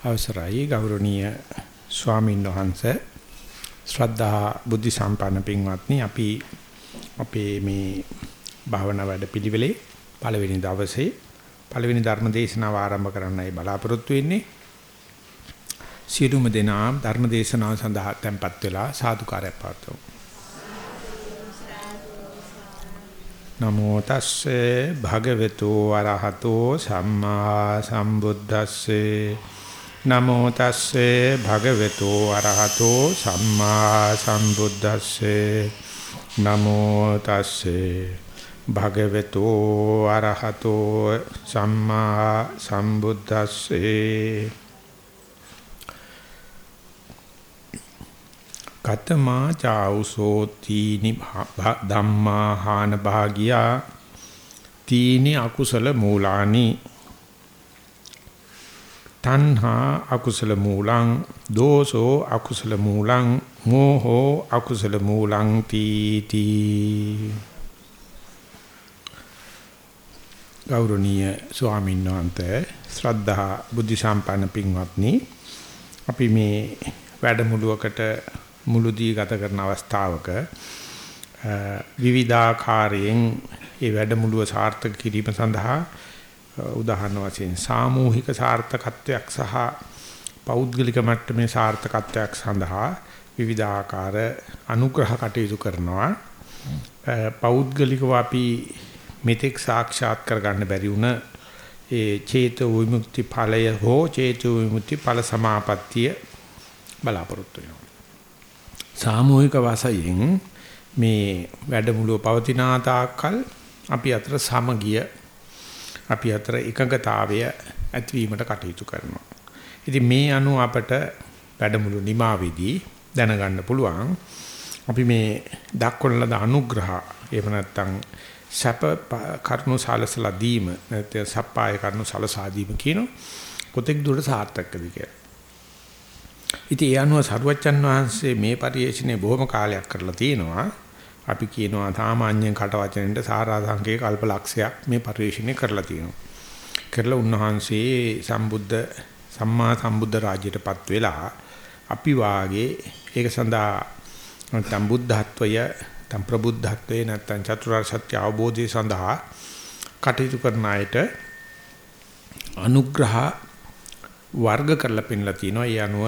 අවසරයි ගෞරවනීය ස්වාමීන් වහන්සේ. ශ්‍රද්ධා බුද්ධ සම්පන්න පින්වත්නි අපි අපේ මේ භාවනා වැඩපිළිවෙලේ පළවෙනි දවසේ පළවෙනි ධර්ම දේශනාව ආරම්භ කරන්නයි බලාපොරොත්තු වෙන්නේ. සියලුම දෙනා ධර්ම දේශනාව සඳහා tempත් වෙලා සාදුකාරයක් පවත්වමු. නමෝ තස්සේ භගවතු වරහතෝ සම්මා සම්බුද්දස්සේ නමෝ තස්සේ භගවතු අරහතෝ සම්මා සම්බුද්දස්සේ. නමෝ තස්සේ භගවතු අරහතෝ සම්මා සම්බුද්දස්සේ. කතමා චෞසෝ තීනි ධම්මා හාන භාගියා. තීනි අකුසල මූලානි. තණ්හා අකුසල මූලං දෝසෝ අකුසල මූලං මෝහෝ අකුසල මූලං තීති. ගෞරවනීය ස්වාමීන් වහන්සේ ශ්‍රද්ධා බුද්ධ සම්පන්න පින්වත්නි අපි මේ වැඩමුළුවකට මුළුදී ගත කරන අවස්ථාවක විවිධාකාරයෙන් මේ වැඩමුළුව සාර්ථක කිරීම සඳහා උදාහරණ වශයෙන් සාමූහික සාර්ථකත්වයක් සහ පෞද්ගලික මට්ටමේ සාර්ථකත්වයක් සඳහා විවිධාකාර අනුග්‍රහ කටයුතු කරනවා. පෞද්ගලිකව අපි මෙතෙක් සාක්ෂාත් කරගන්න බැරි වුණ ඒ චේතෝ විමුක්ති ඵලය හෝ චේතෝ විමුක්ති ඵල සමාපත්තිය බලාපොරොත්තු වෙනවා. සාමූහික වශයෙන් මේ වැඩමුළුව පවතින තාක්කල් අපි අතර සමගිය අපි අතර එකඟතාවය ඇතිවීමට කටයුතු කරනවා. ඉතින් මේ අනුව අපට වැඩමුළු නිමාවේදී දැනගන්න පුළුවන් අපි මේ දක්වන ලද අනුග්‍රහ එහෙම නැත්නම් සැප කරුණු සලසලා දීම නැත්නම් සප්පාය කරුණු සලසා දීම කියන කොතෙක් දුරට සාර්ථකද කියලා. ඉතින් ඒ අනුව සරුවච්චන් වහන්සේ මේ පරිශ්‍රණය බොහොම කාලයක් කරලා තියෙනවා. අපි කියනවා සාමාන්‍යයෙන් කට වචනෙන්ට සාරාංශකේ කල්පලක්ෂයක් මේ පරිශ්‍රණය කරලා තියෙනවා. කරලා උන්වහන්සේ සම්බුද්ධ සම්මා සම්බුද්ධ රාජ්‍යයටපත් වෙලා අපි වාගේ ඒක සඳහා නැත්නම් බුද්ධත්වය නැත්නම් ප්‍රබුද්ධත්වය නැත්නම් චතුරාර්ය සත්‍ය අවබෝධය සඳහා කටයුතු කරන අයට අනුග්‍රහ වර්ග කරලා පෙන්ලා තිනවා. ඒ අනුව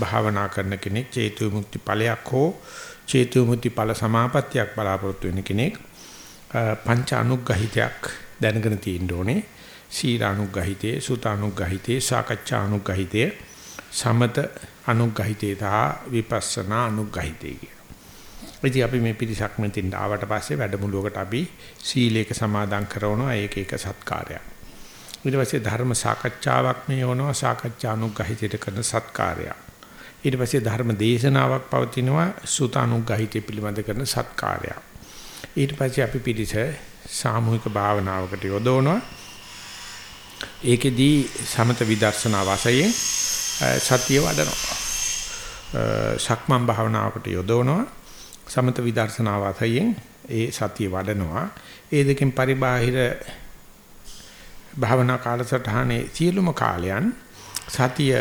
භාවනා කරන කෙනෙක් චේතු මුක්ති ඵලයක් හෝ චේතු මුක්ති ඵල සමාපත්තියක් බලාපොරොත්තු වෙන කෙනෙක් පංච අනුග්‍රහිතයක් දැනගෙන තියෙන්න ඕනේ. සීල අනුග්‍රහිතේ, සුත අනුග්‍රහිතේ, සාකච්ඡා අනුග්‍රහිතේ, සමත අනුග්‍රහිතේ තා විපස්සනා අනුග්‍රහිතේ කියන. ඉතින් අපි මේ පිරිසක් මෙතෙන් ආවට පස්සේ වැඩමුළුවකට අපි සීලයක සමාදන් කරනවා ඒක එක සත්කාරයක්. ඊට පස්සේ ධර්ම සාකච්ඡාවක් මේ වුණා සාකච්ඡා අනුග්‍රහිතයට කරන සත්කාරයක්. ඊට පස්සේ ධර්ම දේශනාවක් පවතිනවා සුතානුග්‍රහිතය පිළිබඳ කරන සත්කාරයක්. ඊට පස්සේ අපි පිළිස සාමූහික භාවනාවකට යොදවනවා. ඒකෙදී සමත විදර්ශනා වශයෙන් සතිය වඩනවා. සක්මන් භාවනාවකට යොදවනවා. සමත විදර්ශනා වශයෙන් ඒ සතිය වඩනවා. ඒ දෙකෙන් පරිබාහිර භාවනා කාලසටහනේ සියලුම කාලයන් සතිය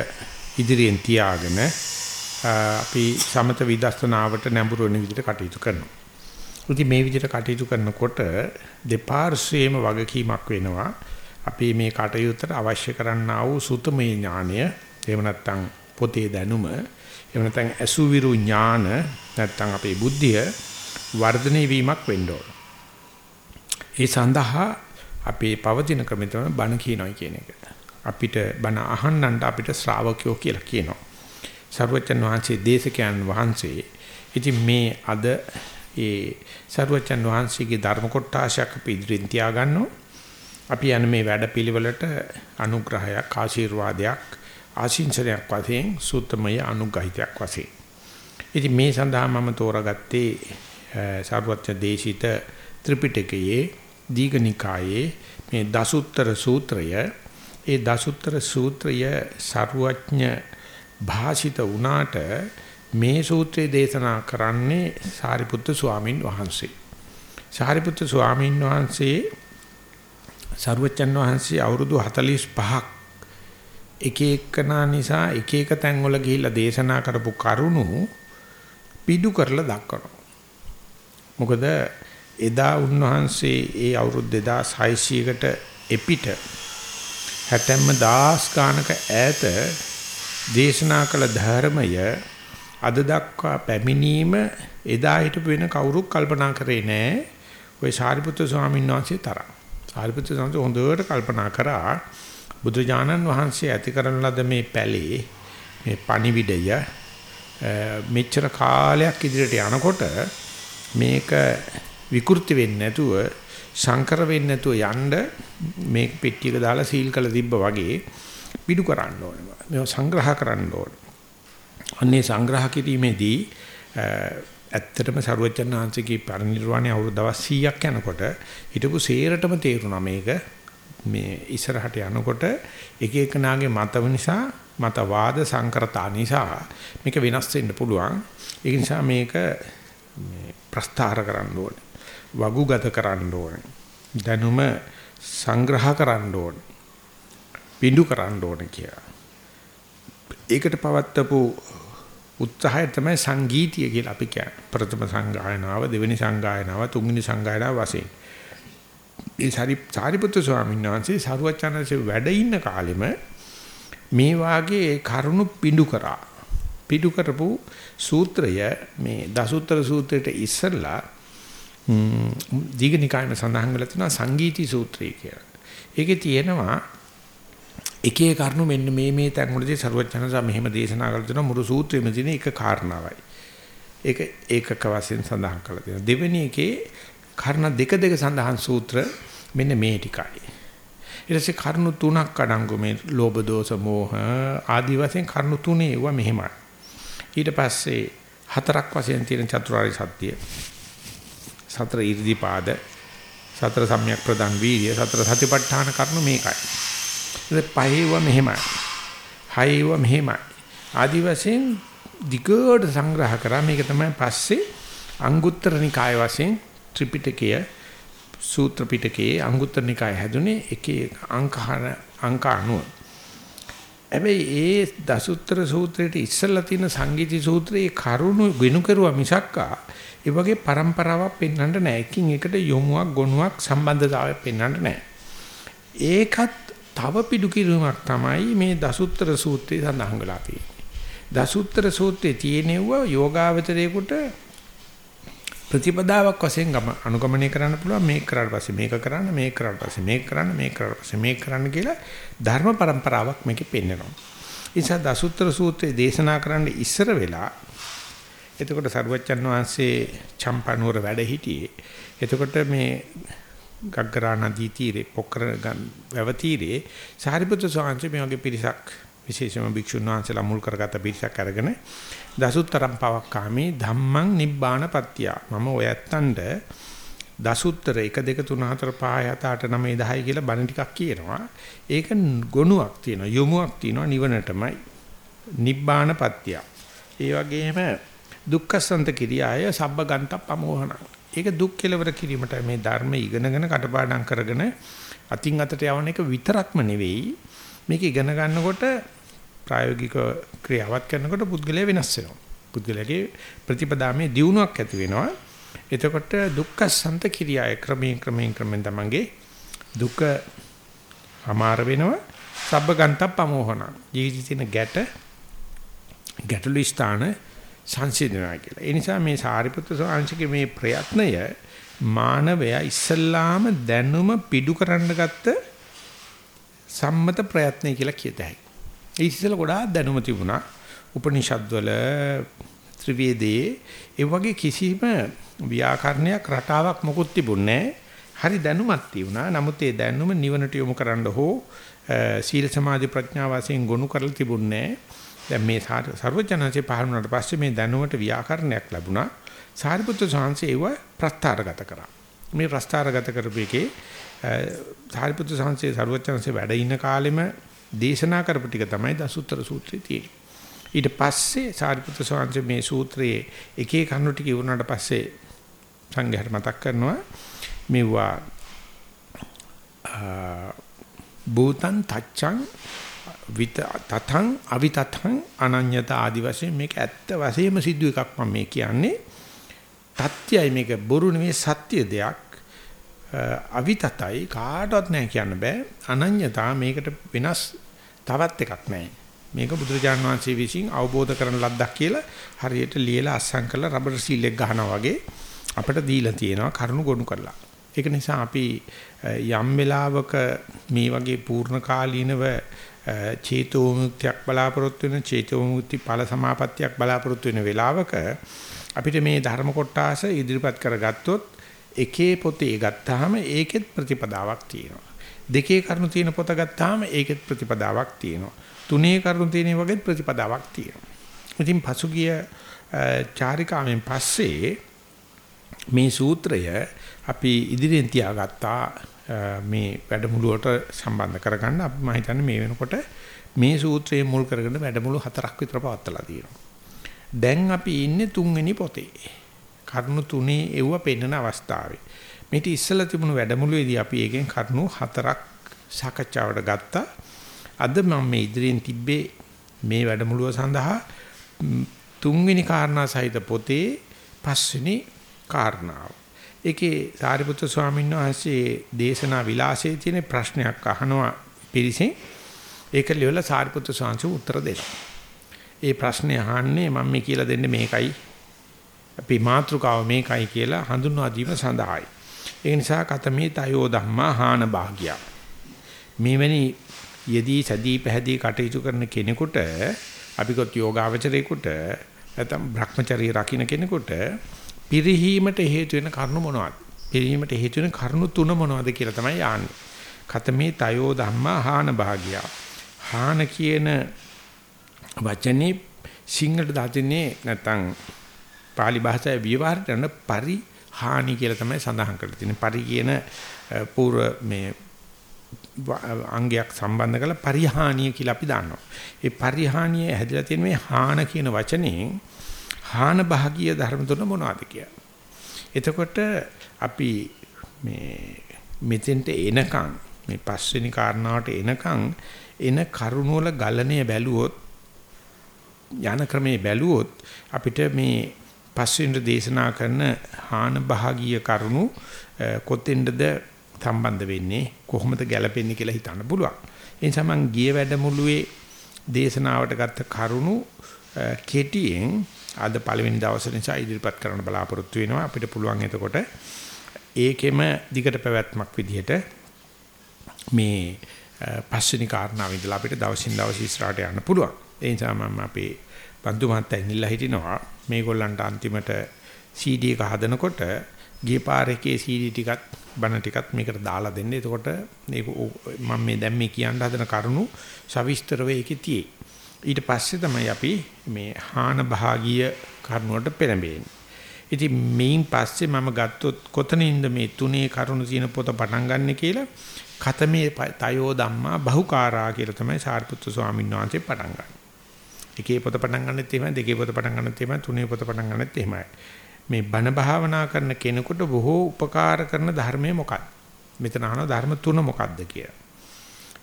ඉදිරියෙන් තියාගෙන අපි සමත විදර්ශනාවට නැඹුරු වෙන විදිහට කටයුතු කරනවා. ඉතින් මේ විදිහට කටයුතු කරනකොට දෙපාර්ශ්වයේම වගකීමක් වෙනවා. අපි මේ කටයුත්තට අවශ්‍ය කරන්නා වූ සුතමේ ඥානය, එහෙම නැත්නම් පොතේ දැනුම, එහෙම නැත්නම් අසුවිරු ඥාන, නැත්නම් අපේ බුද්ධිය වර්ධනය වීමක් වෙන්න ඕන. ඒ සඳහා අපේ පවතින ක්‍රමය තමයි බණ කියනවා කියන එක. අපිට බණ අහන්නන්ට අපිට ශ්‍රාවකයෝ කියලා කියනවා. සරුවචන් වහන්සේ දේශකයන් වහන්සේ ඉතින් මේ අද ඒ සරුවචන් වහන්සේගේ ධර්ම කොටාශයක් අපි ඉදිරියෙන් තියාගන්නවා. අපි යන මේ වැඩපිළිවෙලට අනුග්‍රහයක් ආශිර්වාදයක් ආශිංසනයක් වශයෙන් සූත්‍රමය අනුග්‍රහිතයක් වශයෙන්. ඉතින් මේ සඳහා මම තෝරාගත්තේ සරුවචන් දේශිත ත්‍රිපිටකයේ දීඝනිකායේ මේ දසුත්තර සූත්‍රය ඒ දසුත්තර සූත්‍රය ਸਰුවඥ භාෂිත වුණාට මේ සූත්‍රය දේශනා කරන්නේ සාරිපුත්තු ස්වාමින් වහන්සේ. සාරිපුත්තු ස්වාමින් වහන්සේ ਸਰුවචන් වහන්සේ අවුරුදු 45ක් එක එකනා නිසා එක එක තැන්වල ගිහිල්ලා දේශනා කරපු කරුණු පිටු කරලා දක්වනවා. මොකද එදා උන්වහන්සේ ඒ අවුරුදු 2600කට එපිට හැතැම්ම දහස් ගානක ඈත දේශනා කළ ධර්මය අද දක්වා පැමිණීම එදා හිටපු වෙන කවුරුත් කල්පනා කරේ නෑ. ওই සාරිපුත්‍ර ස්වාමීන් වහන්සේ තරම්. සාරිපුත්‍ර ස්වාමීන් හොඳට කල්පනා කරා බුදුජානන් වහන්සේ ඇති කරන ලද මේ පැලේ මේ පණිවිඩය මෙච්චර කාලයක් ඉදිරියට යනකොට මේක විකෘති වෙන්නේ නැතුව සංකර වෙන්නේ නැතුව යන්න මේ පෙට්ටියක දාලා සීල් කළ තිබ්බ වගේ පිටු කරන්න ඕනේ. මේව සංග්‍රහ කරන්න ඕනේ. අන්නේ සංග්‍රහ කිරීමේදී ඇත්තටම සරුවචන් ආංශිකේ පරිනිර්වාණය අවුරුදු දවස් 100ක් යනකොට හිටපු සේරටම තේරුණා මේක මේ ඉස්සරහට යනකොට එක එක නාගේ මතව නිසා මතවාද සංකරතා නිසා මේක වෙනස් වෙන්න පුළුවන් ඒ නිසා මේක මේ ප්‍රස්තාර කරන්න ඕනේ වගුගත කරන්න ඕනේ දැනුම සංග්‍රහ කරන්න ඕනේ පිඬු කරන්න ඕනේ කියලා ඒකට පවත්තපු උත්සාහය තමයි සංගීතිය කියලා අපි කියන්නේ. ප්‍රථම සංගායනාව, දෙවෙනි සංගායනාව, තුන්වෙනි සංගායනාව වශයෙන්. ඒ සාරි සාරිපුත්‍ර ස්වාමීන් වහන්සේ සරුවචනන්සේ වැඩ ඉන්න කාලෙම මේ වාගේ කරුණු පිඬු කරා. පිඬු කරපු සූත්‍රය මේ දසුත්තර සූත්‍රයට ඉස්සෙල්ලා දීඝනිකායම සඳහන් වෙලා තියෙනවා සංගීති සූත්‍රය කියලා. ඒකේ තියෙනවා එක එක කරුණු මෙන්න මේ මේ තැන් වලදී ਸਰවඥාන්ස මෙහෙම දේශනා කරලා තියෙනවා මුරු සූත්‍රෙම තියෙන එක කාරණාවයි. ඒක ඒකක වශයෙන් සඳහන් කරලා තියෙනවා. දෙවෙනි එකේ කර්ණ දෙක දෙක සඳහන් සූත්‍ර මෙන්න මේ ටිකයි. ඊට පස්සේ කරුණු තුනක් අඩංගු මේ ලෝභ දෝෂ මෝහ ආදී වශයෙන් කරුණු තුනේ ඒවා මෙහෙමයි. ඊට පස්සේ හතරක් වශයෙන් තියෙන චතුරාර්ය සත්‍ය. සතර ඉර්ධිපාද සතර සම්‍යක් ප්‍රදාන් වීර්ය සතර සතිපට්ඨාන කරුණු මේකයි. පහේව මෙහෙමයි. හයේව මෙහෙමයි. ආදි වශයෙන් දිගට සංග්‍රහ කරා මේක තමයි පස්සේ අංගුත්තර නිකාය වශයෙන් ත්‍රිපිටකය සූත්‍ර පිටකයේ අංගුත්තර නිකාය හැදුනේ එකේ අංක අංක 90. හැබැයි ඒ දසුත්තර සූත්‍රයේ ඉස්සල්ලා තියෙන සංගීති සූත්‍රයේ කරුණු වෙනු කරුවා මිසක්කා ඒ වගේ પરම්පරාවක් පෙන්වන්නට නැහැ. එකින් එකට යොමුවක් ගොනුවක් සම්බන්ධතාවයක් පෙන්වන්නට නැහැ. ඒකත් තව පිටු කිරීමක් තමයි මේ දසුත්තර සූත්‍රයේ සඳහන් වෙලා තියෙන්නේ. දසුත්තර සූත්‍රයේ තියෙනව යෝගාවචරයේකට ප්‍රතිපදාවක් වශයෙන් ගම අනුගමනය කරන්න පුළුවන් මේක කරාට පස්සේ මේක කරන්න මේක කරාට පස්සේ මේක කරන්න මේක කරාට පස්සේ මේක කරන්න කියලා ධර්ම પરම්පරාවක් මේකේ පෙන්වනවා. ඒ නිසා දසුත්තර සූත්‍රයේ දේශනා කරන්න ඉස්සර වෙලා එතකොට සරුවච්චන් වහන්සේ චම්පනුවර වැඩ සිටියේ. එතකොට මේ ගග්ගරා නදී තීරේ පොකර වැව තීරේ සාරිපුත්‍ර ස්වාමීන් මේ වගේ පිරිසක් විශේෂම භික්ෂුන් වහන්සේලා මුල් කරගත පිරිසක් අරගෙන දසුත්තරම් පවක්කාමේ ධම්මං නිබ්බාන පත්‍ය. මම ඔය ඇත්තන්ට දසුත්තර 1 2 3 4 5 6 8 9 10 කියලා බණ ටිකක් කියනවා. ඒක ගොනුවක් තියෙනවා යොමුවක් තියෙනවා නිවනටමයි. නිබ්බාන පත්‍ය. ඒ වගේම දුක්ඛසන්ත කිරියාය සබ්බගන්ත පමෝහන ඒක දුක් කෙලවර කිරීමට මේ ධර්ම ඉගෙනගෙන කටපාඩම් කරගෙන අතින් අතට යවන එක විතරක්ම නෙවෙයි මේක ඉගෙන ගන්නකොට ප්‍රායෝගික ක්‍රියාවත් කරනකොට පුද්ගලයා වෙනස් වෙනවා. පුද්ගලයාගේ ප්‍රතිපදාමේ දියුණුවක් ඇති වෙනවා. එතකොට දුක්ඛ සන්ත කිරියාය ක්‍රමයෙන් ක්‍රමයෙන් ක්‍රමෙන් තමන්ගේ දුක අමාර වෙනවා. සබ්බගන්ත පමෝහන. ජීවිතේ ගැට ගැටළු ස්ථාන සංසිඳනවා කියලා. ඒ නිසා මේ සාරිපුත්‍ර සාංශිකේ මේ ප්‍රයත්නය මානවයා ඉස්සල්ලාම දැනුම පිඩු කරන්න ගත්ත සම්මත ප්‍රයත්නය කියලා කියත හැකියි. ඒ ඉස්සෙල්ලා ගොඩාක් දැනුම තිබුණා. උපනිෂද් වල ත්‍රිවේදයේ ඒ වගේ කිසිම ව්‍යාකරණයක් රටාවක් මොකුත් තිබුණේ හරි දැනුමක් තිබුණා. නමුත් ඒ දැනුම නිවනට යොමු කරන්න හෝ සීල සමාධි ප්‍රඥා වශයෙන් ගොනු කරලා තිබුණේ නැහැ. දැන් මේ සර්වඥාන්සේ පහළ වුණාට පස්සේ මේ දැනුමට ව්‍යාකරණයක් ලැබුණා. සාරිපුත්‍ර සාංශේ ඒව ප්‍රස්තාරගත කරා. මේ ප්‍රස්තාරගත කරපු එකේ සාරිපුත්‍ර සාංශේ සර්වඥාන්සේ වැඩ ඉන්න කාලෙම දේශනා කරපු ටික තමයි දසුත්තර සූත්‍රයේ තියෙන්නේ. ඊට පස්සේ සාරිපුත්‍ර සාංශේ මේ සූත්‍රයේ එක එක කරුණු ටික ඉවරනාට පස්සේ සංඝයාට මතක් කරනවා මෙවුවා භූතං තච්ඡං විත තතං අවිතතං අනඤ්‍යත ආදි වශයෙන් මේක ඇත්ත වශයෙන්ම සිද්ධ එකක් මම මේ කියන්නේ. තත්‍යයි මේක. බොරු නෙවෙයි සත්‍ය දෙයක්. අවිතතයි කාටවත් නැහැ කියන්න බෑ. අනඤ්‍යතා මේකට වෙනස් තවත් එකක් නැහැ. මේක බුදුරජාන් වහන්සේ විසින් අවබෝධ කරන ලද්දක් කියලා හරියට ලියලා අස්සම් කරලා රබර් සීල් එක ගහනවා වගේ අපිට දීලා තියෙනවා කරුණු ගොනු කරලා. ඒක නිසා අපි යම් වෙලාවක මේ වගේ පූර්ණ කාලීනව චේතෝ මුක්තියක් බලාපොරොත්තු වෙන චේතෝ මුක්ති ඵල සමාපත්තියක් බලාපොරොත්තු වෙන වෙලාවක අපිට මේ ධර්ම කොටාස ඉදිරිපත් කරගත්තොත් එකේ පොතේ ගත්තාම ඒකෙත් ප්‍රතිපදාවක් තියෙනවා. දෙකේ කරුණු තියෙන පොත ගත්තාම ඒකෙත් ප්‍රතිපදාවක් තියෙනවා. තුනේ කරුණු තියෙන වගේත් ප්‍රතිපදාවක් තියෙනවා. ඉතින් පසුගිය චාරිකාවෙන් පස්සේ මේ සූත්‍රය අපි ඉදිරියෙන් තියාගත්තා මේ වැඩමුළුවට සම්බන්ධ කරගන්න අපි මම හිතන්නේ මේ වෙනකොට මේ සූත්‍රයේ මුල් කරගෙන වැඩමුළු හතරක් විතර පවත්ලා තියෙනවා. දැන් අපි ඉන්නේ තුන්වෙනි පොතේ. කරුණු තුනේ එව්ව පෙන්වන අවස්ථාවේ. මේටි ඉස්සලා තිබුණු වැඩමුළුවේදී අපි එකෙන් කරුණු හතරක් සාකච්ඡාවට ගත්තා. අද මම මේ ඉදිරියෙන් තිබ්බේ මේ වැඩමුළුව සඳහා තුන්වෙනි කාරණා සහිත පොතේ පස්වෙනි කාරණාව. ඒකේ සාරිපුත්‍ර ස්වාමීන් වහන්සේ දේශනා විලාසයේ තියෙන ප්‍රශ්නයක් අහනවා පිරිසෙන්. ඒක ලියවලා සාරිපුත්‍ර ස්වාමීන් උත්තර දෙනවා. ඒ ප්‍රශ්නේ අහන්නේ මම මේ කියලා දෙන්නේ මේකයි අපි මාත්‍රකාව මේකයි කියලා හඳුන්වා දීම සඳහායි. ඒ නිසා කතමේ තයෝ ධම්මා හාන භාග්‍ය. මේවැනි යදී සදී පැහැදී කටයුතු කරන කෙනෙකුට අපිකොත් යෝගාවචරේකට නැත්නම් Brahmacharya රකින්න කෙනෙකුට පිරිහීමට හේතු වෙන කරුණු මොනවද? පිරිහීමට හේතු වෙන කරුණු තුන මොනවද කියලා තමයි යන්නේ. කතමේ තයෝ ධම්මා හාන භාග්‍ය. හාන කියන වචනේ සිංහලට දාතින්නේ නැත්නම් pāli භාෂාවේ ව්‍යවහාරයට යන පරිහානි කියලා තමයි සඳහන් කරලා තියෙන්නේ. පරි කියන පූර්ව මේ අංගයක් සම්බන්ධ කරලා පරිහානිය කියලා අපි දන්නවා. ඒ පරිහානිය හැදිලා තියෙන මේ හාන කියන වචනේ හාන භාගීය ධර්ම තුන මොනවද කියලා. එතකොට අපි මේ මෙතෙන්ට එනකන් මේ පස්වෙනි කාරණාවට එනකන් එන කරුණ වල ගලණය බැලුවොත් යන ක්‍රමේ බැලුවොත් අපිට මේ පස්වෙනිද දේශනා කරන හාන භාගීය කරුණු කොතෙන්ද සම්බන්ධ වෙන්නේ කොහොමද ගැලපෙන්නේ කියලා හිතන්න පුළුවන්. ඒ නිසා මම ගිය වැඩමුළුවේ දේශනාවට ගත්ත කරුණු කෙටියෙන් අද පළවෙනි දවසේ නිසා ඉදිරිපත් කරන්න බලාපොරොත්තු වෙනවා. අපිට පුළුවන් එතකොට ඒකෙම දිගට පැවැත්මක් විදිහට මේ පස්වෙනි කාරණාව ඉදලා අපිට දවසින් දවස ඉස්සරහට යන්න පුළුවන්. ඒ නිසා මම අපේ බන්දු මහත්තයා ඉන්නilla හිටිනවා මේගොල්ලන්ට අන්තිමට CD එක හදනකොට ගිය පාරේකේ CD ටිකත් බණ ටිකත් මේකට දාලා දෙන්න. එතකොට මේක මම මේ දැන් මේ කියන්න හදන කරුණු සවිස්තරව ඒකේ තියෙයි. ඊට පස්සේ තමයි අපි මේ හාන භාගීය කරුණුවට පෙළඹෙන්නේ. ඉතින් මේන් පස්සේ මම ගත්තොත් කොතනින්ද මේ තුනේ කරුණු තියෙන පොත පටන් ගන්න කියලා කතමේ තයෝ ධම්මා බහුකාරා කියලා තමයි සාරිපුත්තු ස්වාමීන් වහන්සේ පටන් ගන්නේ. එකේ පොත පටන් ගන්නෙත් එහෙමයි දෙකේ පොත පටන් ගන්නෙත් එහෙමයි තුනේ පොත පටන් ගන්නෙත් එහෙමයි මේ බණ භාවනා කරන කෙනෙකුට බොහෝ උපකාර කරන ධර්මය මොකක්ද මෙතන අහන ධර්ම තුන මොකක්ද කියලා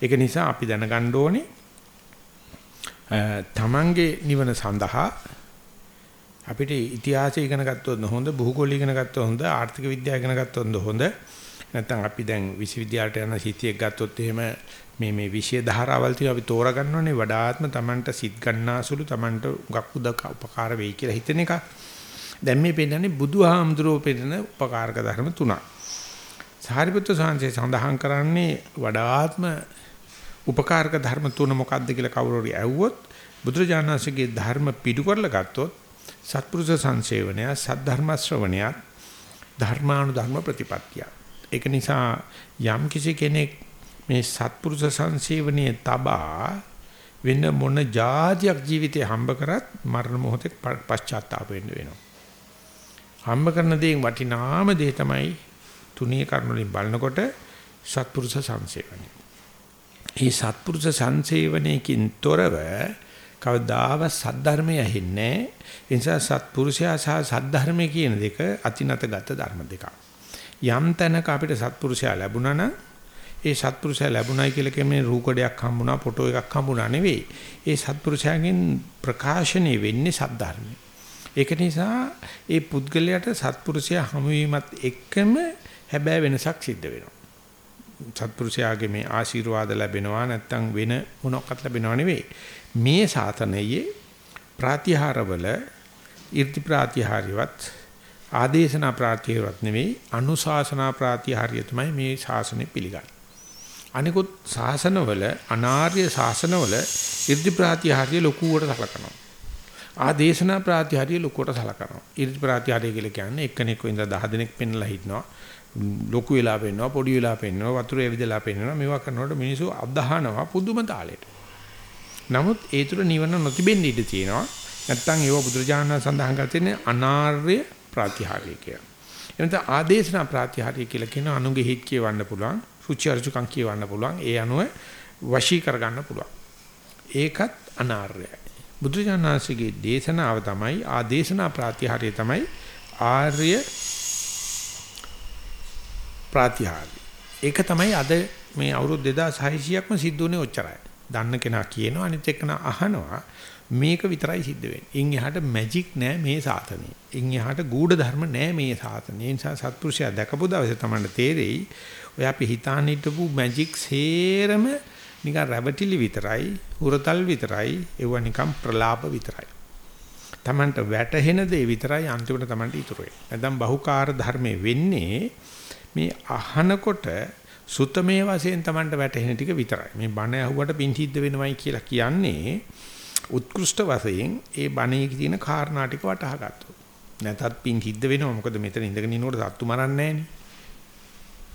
ඒක නිසා අපි දැනගන්න ඕනේ තමන්ගේ නිවන සඳහා අපිට ඉතිහාසය ඉගෙන ගත්තොත් හොඳ භූගෝල ඉගෙන ගත්තොත් හොඳ ආර්ථික විද්‍යාව ඉගෙන ගත්තොත් හොඳ නැත්නම් අපි දැන් විශ්වවිද්‍යාලයට යන සිටියෙක් ගත්තොත් එහෙම මේ මේ විෂය ධාරාවල් තියෙන අපි තෝරා ගන්නෝනේ වඩාත්ම Tamanට සිත් ගන්නාසුළු Tamanට උගක් උදක උපකාර වෙයි කියලා හිතන එක. දැන් මේ පෙන්නන්නේ බුදුහාමුදුරුවෝ පෙන්නන උපකාරක ධර්ම තුනක්. සාරිපුත්‍ර සාංශේ සඳහන් කරන්නේ වඩාත්ම උපකාරක ධර්ම තුන මොකක්ද කියලා කවුරු හරි ඇහුවොත් බුදුරජාණන්සේගේ ධර්ම පිටු කරලා ගත්තොත් සත්පුරුෂ සංසේවනය සද්ධර්ම ශ්‍රවණය ධර්මානුධර්ම ප්‍රතිපත්තිය. ඒක නිසා යම් කිසි කෙනෙක් මේ සත්පුරුෂ සංසේවනයේ තබා වෙන මොන જાතියක් ජීවිතේ හම්බ කරත් මරණ මොහොතේ පශ්චාත්තාප වෙන්න වෙනවා. හම්බ කරන දේෙන් වටිනාම දේ තමයි තුනී කරුණ වලින් බලනකොට සත්පුරුෂ සංසේවනය. මේ සත්පුරුෂ සංසේවනයකින් තොරව කවදාව සද්ධර්මය ඇහෙන්නේ ඒ නිසා සත්පුරුෂයා සහ සද්ධර්මය කියන දෙක අතිනතගත ධර්ම දෙකක්. යම් තැනක අපිට සත්පුරුෂයා ලැබුණා නම් ඒ සත්පුරුෂයා ලැබුණයි කියලා කියන්නේ රූකඩයක් හම්බුණා, ෆොටෝ එකක් හම්බුණා නෙවෙයි. ඒ සත්පුරුෂයාගෙන් ප්‍රකාශනය වෙන්නේ සද්ධර්මය. ඒක නිසා ඒ පුද්ගලයාට සත්පුරුෂයා හමු වීමත් එක්කම හැබැයි වෙනසක් සිද්ධ වෙනවා. සත්පුරුෂයාගේ මේ ආශිර්වාද ලැබෙනවා නැත්නම් වෙන මොනක්වත් ලැබෙනව නෙවෙයි. මේ සාතනයේ ප්‍රාතිහාරවල irti ප්‍රාතිහාරියවත් ආදේශනා ප්‍රාතිහාරියවත් නෙවෙයි අනුශාසනා ප්‍රාතිහාරිය තමයි මේ ශාසනය පිළිගන්නේ. අනිකුත් ශාසනවල අනාර්ය ශාසනවල irti ප්‍රාතිහාරිය ලොකුවට සලකනවා. ආදේශනා ප්‍රාතිහාරිය ලොකුවට සලකනවා. irti ප්‍රාතිහාරිය කියලා කියන්නේ එක්කෙනෙක් වෙනදා 10 දෙනෙක් පෙන්ලා හිටනවා. ලොකු වෙලා පෙන්නවා පොඩි වෙලා පෙන්නවා වතුර එවිදලා පෙන්නවා මේවා කරනකොට මිනිස්සු අදහනවා පුදුම තාලෙට. නමුත් ඒ තුර නිවන නොතිබෙන්න ඉඩ තියෙනවා. නැත්තම් ඒව බුදුරජාණන් සඳහන් කර තියෙන අනාර්ය ප්‍රාතිහාර්ය කියලා. එනත ආදේශනා ප්‍රාතිහාර්ය කියලා කියන අනුගේ හිත් කියවන්න පුළුවන්, රුචි අරුචිකම් කියවන්න පුළුවන්. ඒ අනුව වශී කරගන්න පුළුවන්. ඒකත් අනාර්යයි. බුදුරජාණන්සේගේ දේශනාව තමයි ආදේශනා ප්‍රාතිහාර්ය තමයි ආර්ය ප්‍රාතිහාර්ය. ඒක තමයි අද මේ අවුරුදු 2600ක්ම සිද්ධ වුණේ ඔච්චරයි. දන්න කෙනා කියනවා අනිත් එක්කන අහනවා මේක විතරයි සිද්ධ වෙන්නේ. ඉන් එහාට මැජික් නෑ මේ සාතනෙ. ඉන් එහාට ගූඪ ධර්ම නෑ මේ සාතනෙ. ඒ නිසා සත්පුරුෂයා දැකපු දවසේ තමයි තේරෙයි. ඔය අපි හිතාන හිටපු මැජික් සේරම නිකන් රැවටිලි විතරයි, හුරතල් විතරයි, ඒව නිකන් ප්‍රලාප විතරයි. Tamanට වැටහෙන දේ විතරයි අන්තිමට Tamanට ඉතුරු වෙන්නේ. නැත්නම් බහුකාර්ය ධර්මයේ වෙන්නේ මේ අහනකොට සුතමේ වශයෙන් Tamanට වැටහෙන ටික විතරයි. මේ බණ ඇහුවට පින් සිද්ධ වෙනවයි කියලා කියන්නේ උත්කෘෂ්ඨ වශයෙන් ඒ බණේ තියෙන කාරණා ටික වටහා ගත්තොත්. නැතත් පින් සිද්ධ වෙනවා. මොකද මෙතන ඉඳගෙන ඉන්නකොට සත්තු මරන්නේ නැහනේ.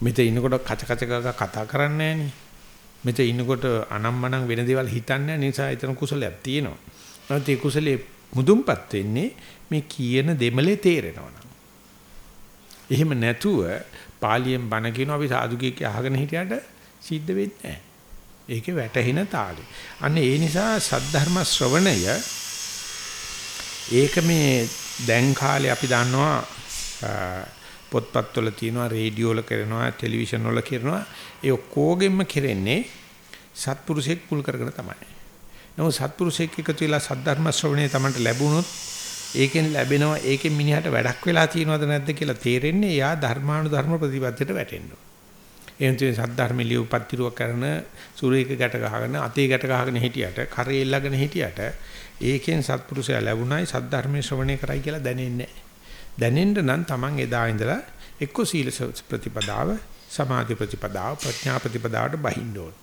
මෙතන ඉන්නකොට කච කච කතා කරන්නේ නැහනේ. මෙතන ඉන්නකොට අනම්මනම් වෙන දේවල් හිතන්නේ නිසා එතන කුසලයක් තියෙනවා. නමුත් ඒ කුසලයේ මුදුන්පත් වෙන්නේ මේ කියන දෙමලේ තේරෙනවා. එහෙම නැතුව පාලියෙන් බණ කියන අපි සාදු කිය අහගෙන හිටියට සිද්ධ වෙන්නේ නැහැ. ඒකේ වැටහෙන තාලේ. අන්න ඒ නිසා සද්ධර්ම ශ්‍රවණය ඒක මේ දැන් කාලේ අපි දන්නවා පොත්පත්වල තියෙනවා රේඩියෝ වල කරනවා ටෙලිවිෂන් වල කරනවා ඒ ඔක්කොගෙම කරන්නේ සත්පුරුෂෙක් පුල් කරගෙන තමයි. නමුත් සත්පුරුෂෙක් එකතු වෙලා සද්ධර්ම ශ්‍රවණය තමන්ට ලැබුණොත් ඒකෙන් ලැබෙනවා ඒකෙන් මිනිහට වැඩක් වෙලා තියෙනවද නැද්ද කියලා තේරෙන්නේ එයා ධර්මානුධර්ම ප්‍රතිපත්තියට වැටෙනවා. එනතු සද්ධර්ම ලියුපත්තිරුව කරන සූර්යයක ගැට ගහගෙන අතේ ගැට ගහගෙන හිටියට කරේ එල්ලගෙන හිටියට ඒකෙන් සත්පුරුෂයා ලැබුණයි සද්ධර්මයේ ශ්‍රවණය කරයි කියලා දැනෙන්නේ දැනෙන්න නම් Taman එදා ඉඳලා එක්ක සීල ප්‍රතිපදාව සමාධි ප්‍රතිපදාව ප්‍රඥා ප්‍රතිපදාවට බහින්න ඕන.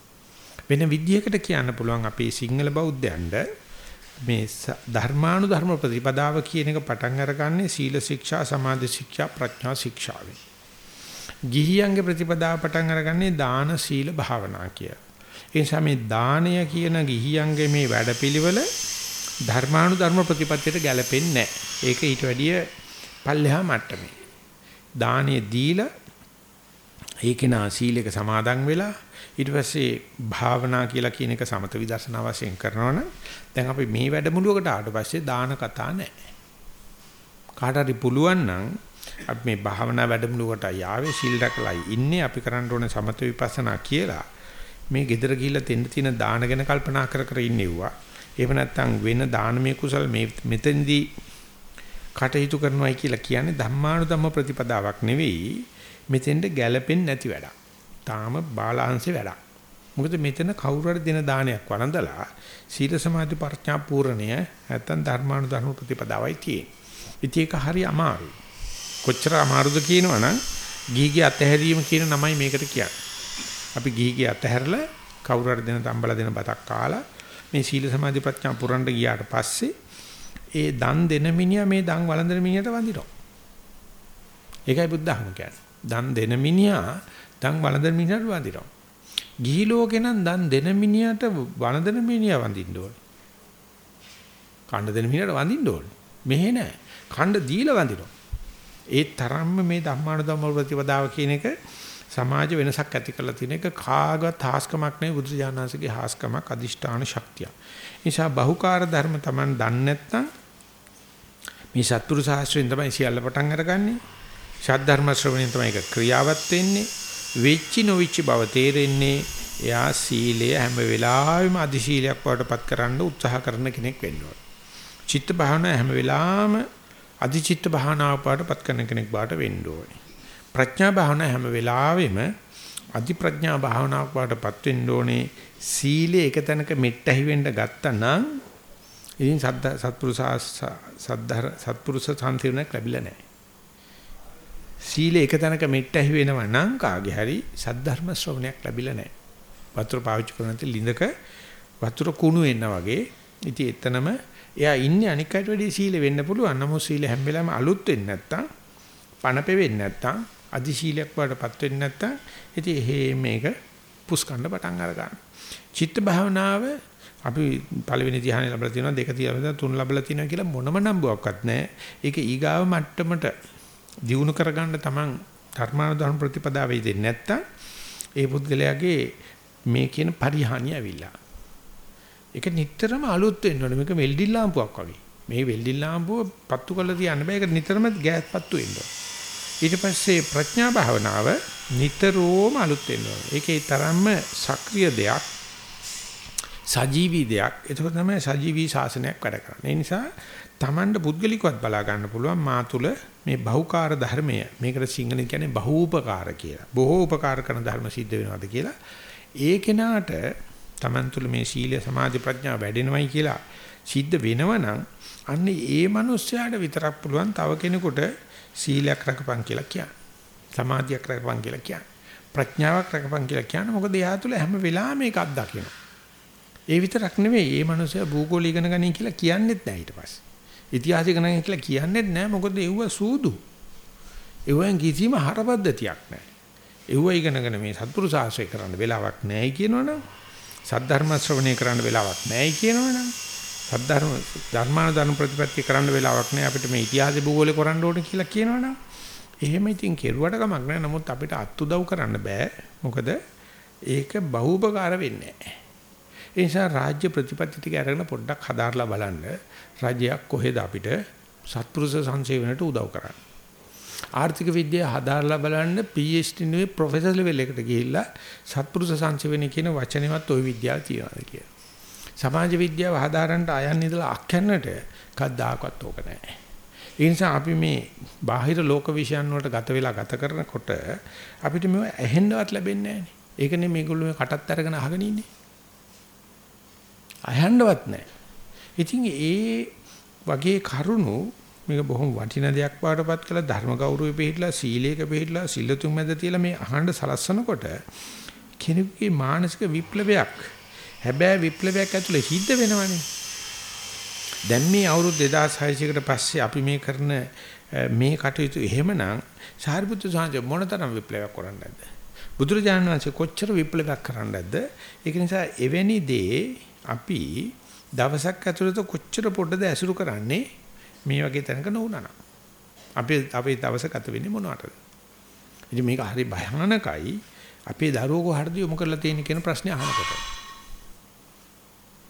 වෙන විදියකට කියන්න පුළුවන් අපේ සිංහල බෞද්ධයන්ට මේ ධර්මානුධර්ම ප්‍රතිපදාව කියන එක පටන් අරගන්නේ සීල ශික්ෂා සමාධි ශික්ෂා ප්‍රඥා ශික්ෂාවෙන්. ගිහියන්ගේ ප්‍රතිපදාව පටන් අරගන්නේ දාන සීල භාවනා කිය. ඒ නිසා මේ දානය කියන ගිහියන්ගේ මේ වැඩපිළිවෙල ධර්මානුධර්ම ප්‍රතිපත්තියට ගැලපෙන්නේ නැහැ. ඒක ඊට වැඩිය පල්ලෙහා මට්ටමේ. දානීය දීලා ඒකේනා සීලයක සමාදන් වෙලා ඊට පස්සේ භාවනා කියලා කියන එක සමත විදර්ශනා වශයෙන් කරනවනම් දැන් අපි මේ වැඩමුළුවකට ආවට පස්සේ දාන කතා නැහැ. කාට හරි පුළුවන් නම් අපි මේ භාවනා වැඩමුළුවට යාවේ සිල් රැකලායි ඉන්නේ අපි කරන්න ඕනේ සමත විපස්සනා කියලා මේ gedara ගිහිල්ලා දෙන්න තියෙන දාන ගැන කල්පනා කර කර ඉන්නේවුවා. එහෙම නැත්නම් වෙන දානමය කුසල් මේ මෙතෙන්දී කටයුතු කරනවායි කියලා කියන්නේ ධම්මානුධම්ම ප්‍රතිපදාවක් නෙවෙයි මෙතෙන්ට ගැළපෙන්නේ නැති වැඩක්. තාම බාලාංශේ වැඩක්. මොකද මෙතන කවුරු හරි දෙන දානයක් වළඳලා සීල සමාධි ප්‍රඥා පූර්ණය නැත්තම් ධර්මානුධර්ම ප්‍රතිපදාවයි තියෙන්නේ. ඉතින් ඒක හරි අමාරුයි. කොච්චර අමාරුද කියනවනම් ගීගේ අතහැරීම කියන නමයි මේකට කියන්නේ. අපි ගීගේ අතහැරලා කවුරු හරි දෙන තම්බලා දෙන බතක් කාලා මේ සීල සමාධි ප්‍රඥා පුරන්න ගියාට පස්සේ ඒ දන් දෙන මිනිහා මේ දන් වළඳන මිනිහට වඳිනවා. ඒකයි බුද්ධ ධර්ම කියන්නේ. දන් දෙන මිනිහා දන් වළඳන මිනිහට වඳිනවා. ගිහි ලෝකේ නම් දන් දෙන මිනිහට වළඳන මිනිහා වඳින්න ඕනේ. කණ්ඩ දෙන මිනිහට වඳින්න ඕනේ. මෙහෙ නෑ. කණ්ඩ දීලා වඳිනවා. ඒ තරම්ම මේ ධම්මානුධම්ම ප්‍රතිපදාව කියන එක සමාජ වෙනසක් ඇති කරලා තියෙන එක කාගවත් හාස්කමක් නෙවෙයි බුදු දානහාසගේ හාස්කමක් අදිෂ්ඨාන ශක්තිය. නිසා බහුකාර්ය ධර්ම Taman දන්නේ නැත්නම් මේ සත්පුරු ශාස්ත්‍රයෙන් තමයි සියල්ල පටන් අරගන්නේ. ශාත් ධර්ම ශ්‍රවණයෙන් තමයි ඒක ක්‍රියාවත් වෙන්නේ. වෙච්චි නොවිච්ච බව තේරෙන්නේ එයා සීලය හැම වෙලාවෙම අධි සීලයක් වඩටපත් කරන්න උත්සාහ කරන කෙනෙක් වෙන්න ඕන. චිත්ත භාවනාව හැම වෙලාවෙම අධි චිත්ත භාවනාව වඩටපත් කරන කෙනෙක් බාට වෙන්න ඕනේ. ප්‍රඥා භාවනාව හැම වෙලාවෙම අධි ප්‍රඥා භාවනාවක් වඩටපත් වෙන්න ඕනේ. සීලේ එක තැනක මෙට්ටහි වෙන්න ගත්තා නම් ඉතින් සද්ද සත්පුරුෂ සද්ධර සත්පුරුෂ සම්තිරණයක් ලැබිලා නැහැ. සීලේ එක තැනක මෙට්ටහි වෙනවා නම් කාගේ හරි සද්ධර්ම ශ්‍රවණයක් ලැබිලා නැහැ. වතුර පාවිච්චි කරන තේ ලිඳක වතුර කුණු වෙනා වගේ. ඉතින් එතනම එයා ඉන්නේ අනික් අයට වැඩි සීල වෙන්න පුළුවන්. නමුත් සීල හැම වෙලාවෙම අලුත් වෙන්නේ නැත්තම් පණපෙ වෙන්නේ නැත්තම් අදි සීලයක් වඩපත් වෙන්නේ නැත්තම් ඉතින් එහෙ මේක පුස්කණ්ඩ පටන් අර ගන්න. චිත්ත භාවනාව අපි පළවෙනි ධ්‍යානෙ ලැබලා තියෙනවා දෙක තියෙනවා තුන ලැබලා තියෙනවා කියලා මොනම නම්බුවක්වත් නැහැ. ඒක ඊගාව මට්ටමට දියුණු කරගන්න තමන් ධර්මානුධර්ම ප්‍රතිපදාවේ දෙන්නේ නැත්තම් ඒ පුද්ගලයාගේ මේ කියන පරිහානිය ඇවිල්ලා. ඒක නිටතරම අලුත් වෙන්න ඕනේ. මේක වෙල්ඩින් ලාම්පුවක් වගේ. මේ වෙල්ඩින් ලාම්පුව පත්තු කරලා තියන්න බෑ. ඒක නිතරම ගෑස් පත්තු වෙන්න ඕනේ. ඊට පස්සේ ප්‍රඥා භාවනාව නිතරම අලුත් වෙන්න ඕනේ. ඒකේ තරම්ම සක්‍රීය දෙයක් සජීවී දෙයක්. ඒක තමයි සජීවී ශාසනයක් වැඩ කරන්නේ. ඒ නිසා Tamanට පුද්ගලිකවත් බලා ගන්න පුළුවන් මා තුල මේ බහුකාර්ය ධර්මය. මේකට සිංහලෙන් කියන්නේ බහූපකාර කියලා. බොහෝ උපකාර කරන ධර්ම සිද්ධ වෙනවාද කියලා. ඒ කෙනාට Taman තුල මේ සීල සමාධි ප්‍රඥා වැඩෙනවයි කියලා සිද්ධ වෙනවනම් අන්න ඒ මනුස්සයාට විතරක් පුළුවන් තව කෙනෙකුට සීලයක් රකපන් කියලා කියන්නේ. සමාධියක් රකපන් කියලා කියන්නේ. ප්‍රඥාවක් රකපන් කියලා කියන්නේ මොකද එයා තුල හැම වෙලාවෙම මේක අත්දකිනවා. ඒ විතරක් නෙවෙයි මේ මනුස්සයා භූගෝල ඉගෙන ගනින් කියලා කියන්නෙත් නැහැ ඊට පස්සේ. ඉතිහාස ඉගෙන ගනින් කියලා කියන්නෙත් නැහැ මොකද ඒව සූදු. ඒවෙන් කිසිම හරපද්ධතියක් නැහැ. ඒව ඉගෙනගෙන මේ සත්පුරුෂ ආශ්‍රය කරන්න වෙලාවක් නැහැයි කියනවනම් සද්ධර්ම ශ්‍රවණය කරන්න වෙලාවක් නැහැයි කියනවනම් සද්ධර්ම ධර්මාන ධර්ම ප්‍රතිපත්ති කරන්න වෙලාවක් නැහැ අපිට මේ ඉතිහාස භූගෝලේ කරන්න ඕනේ කියලා කියනවනම් එහෙම ඉතින් කෙරුවට කමක් නැහැ නමුත් අපිට අත් උදව් කරන්න බෑ මොකද ඒක බහූපකාර වෙන්නේ නැහැ ඒ නිසා රාජ්‍ය ප්‍රතිපත්ති ටික අරගෙන පොඩ්ඩක් හදාarලා බලන්න රාජ්‍යයක් කොහෙද අපිට සත්පුරුෂ සංසේවනට උදව් කරන්නේ. ආර්ථික විද්‍යාව හදාarලා බලන්න PhD නෙවෙයි ප්‍රොෆෙසර් ලෙවල් එකට ගිහිල්ලා සත්පුරුෂ සංසේවනය කියන වචනේවත් ওই විද්‍යාව තියනවාද කියලා. සමාජ විද්‍යාව හදාරන්න අයන් ඉඳලා අක්කන්නට කද්දාකවත් ඕක නැහැ. ඒ නිසා අපි මේ බාහිර ලෝක විශ්යන් වලට ගත වෙලා ගත කරනකොට අපිට මේව ඇහෙන්නවත් ලැබෙන්නේ නැහැ. ඒකනේ මේගොල්ලෝ මේ කටත් අරගෙන අහගෙන ඉන්නේ. අහන්නවත් නැහැ. ඉතින් ඒ වගේ කරුණු මේක බොහොම වටින දෙයක් වඩපත් කළා ධර්ම ගෞරවය පිළිහිලා සීලයක පිළිහිලා සිල්ලතුන් මැද තියලා මේ අහන්න සලස්සනකොට කෙනෙකුගේ මානසික විප්ලවයක් හැබැයි විප්ලවයක් ඇතුලේ සිද්ධ වෙනවනේ. දැන් මේ අවුරුදු 2600කට පස්සේ අපි මේ කරන මේ කටයුතු එහෙමනම් සාරිපුත්‍ර සාංශ මොනතරම් විප්ලවයක් කරන්නද? බුදුරජාණන් වහන්සේ කොච්චර විප්ලවයක් කරන්නද? ඒක නිසා එවැනි දේ අපි දවසක් ඇතුළත කොච්චර පොඩද ඇසුරු කරන්නේ මේ වගේ තැනක නොවුනනම්. අපි අපේ දවස ගත වෙන්නේ මොනවටද? ඉතින් මේක හරි භයානකයි. අපේ දරුවෝ කොහටද යොමු කරලා තියෙන කියන ප්‍රශ්නේ අහනකොට.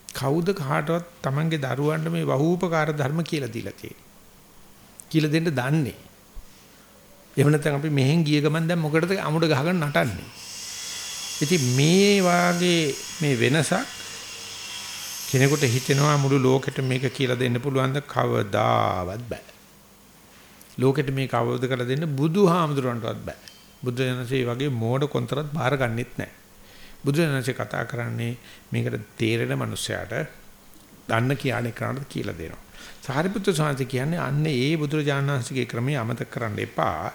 කවුද කාටවත් Tamange දරුවන්ට මේ වහූපකාර ධර්ම කියලා දීලා තියෙන්නේ? කියලා දෙන්න දන්නේ. එහෙම නැත්නම් අපි මෙහෙන් ගිය ගමන් දැන් මොකටද අමුඩ ගහගෙන නටන්නේ? ඉතින් මේ වාගේ මේ වෙනසක් කෙනෙකුට හිතෙනවා මුළු ලෝකෙට මේක කියලා දෙන්න පුළුවන් ද කවදාවත් බෑ. ලෝකෙට මේක අවබෝධ කරලා දෙන්න බුදුහාමුදුරන්ටවත් බෑ. බුදුරජාණන්සේ වගේ මෝඩ කොන්තරත් බාර ගන්නෙත් නැහැ. බුදුරජාණන්සේ කතා කරන්නේ මේකට තේරෙන මනුස්සයාට දන්න කියන්නේ කරන්නත් කියලා දෙනවා. සාරිපුත්‍ර ස්වාමීන් කියන්නේ අන්න ඒ බුදුරජාණන්සේගේ ක්‍රමයේ අමතක කරන්න එපා.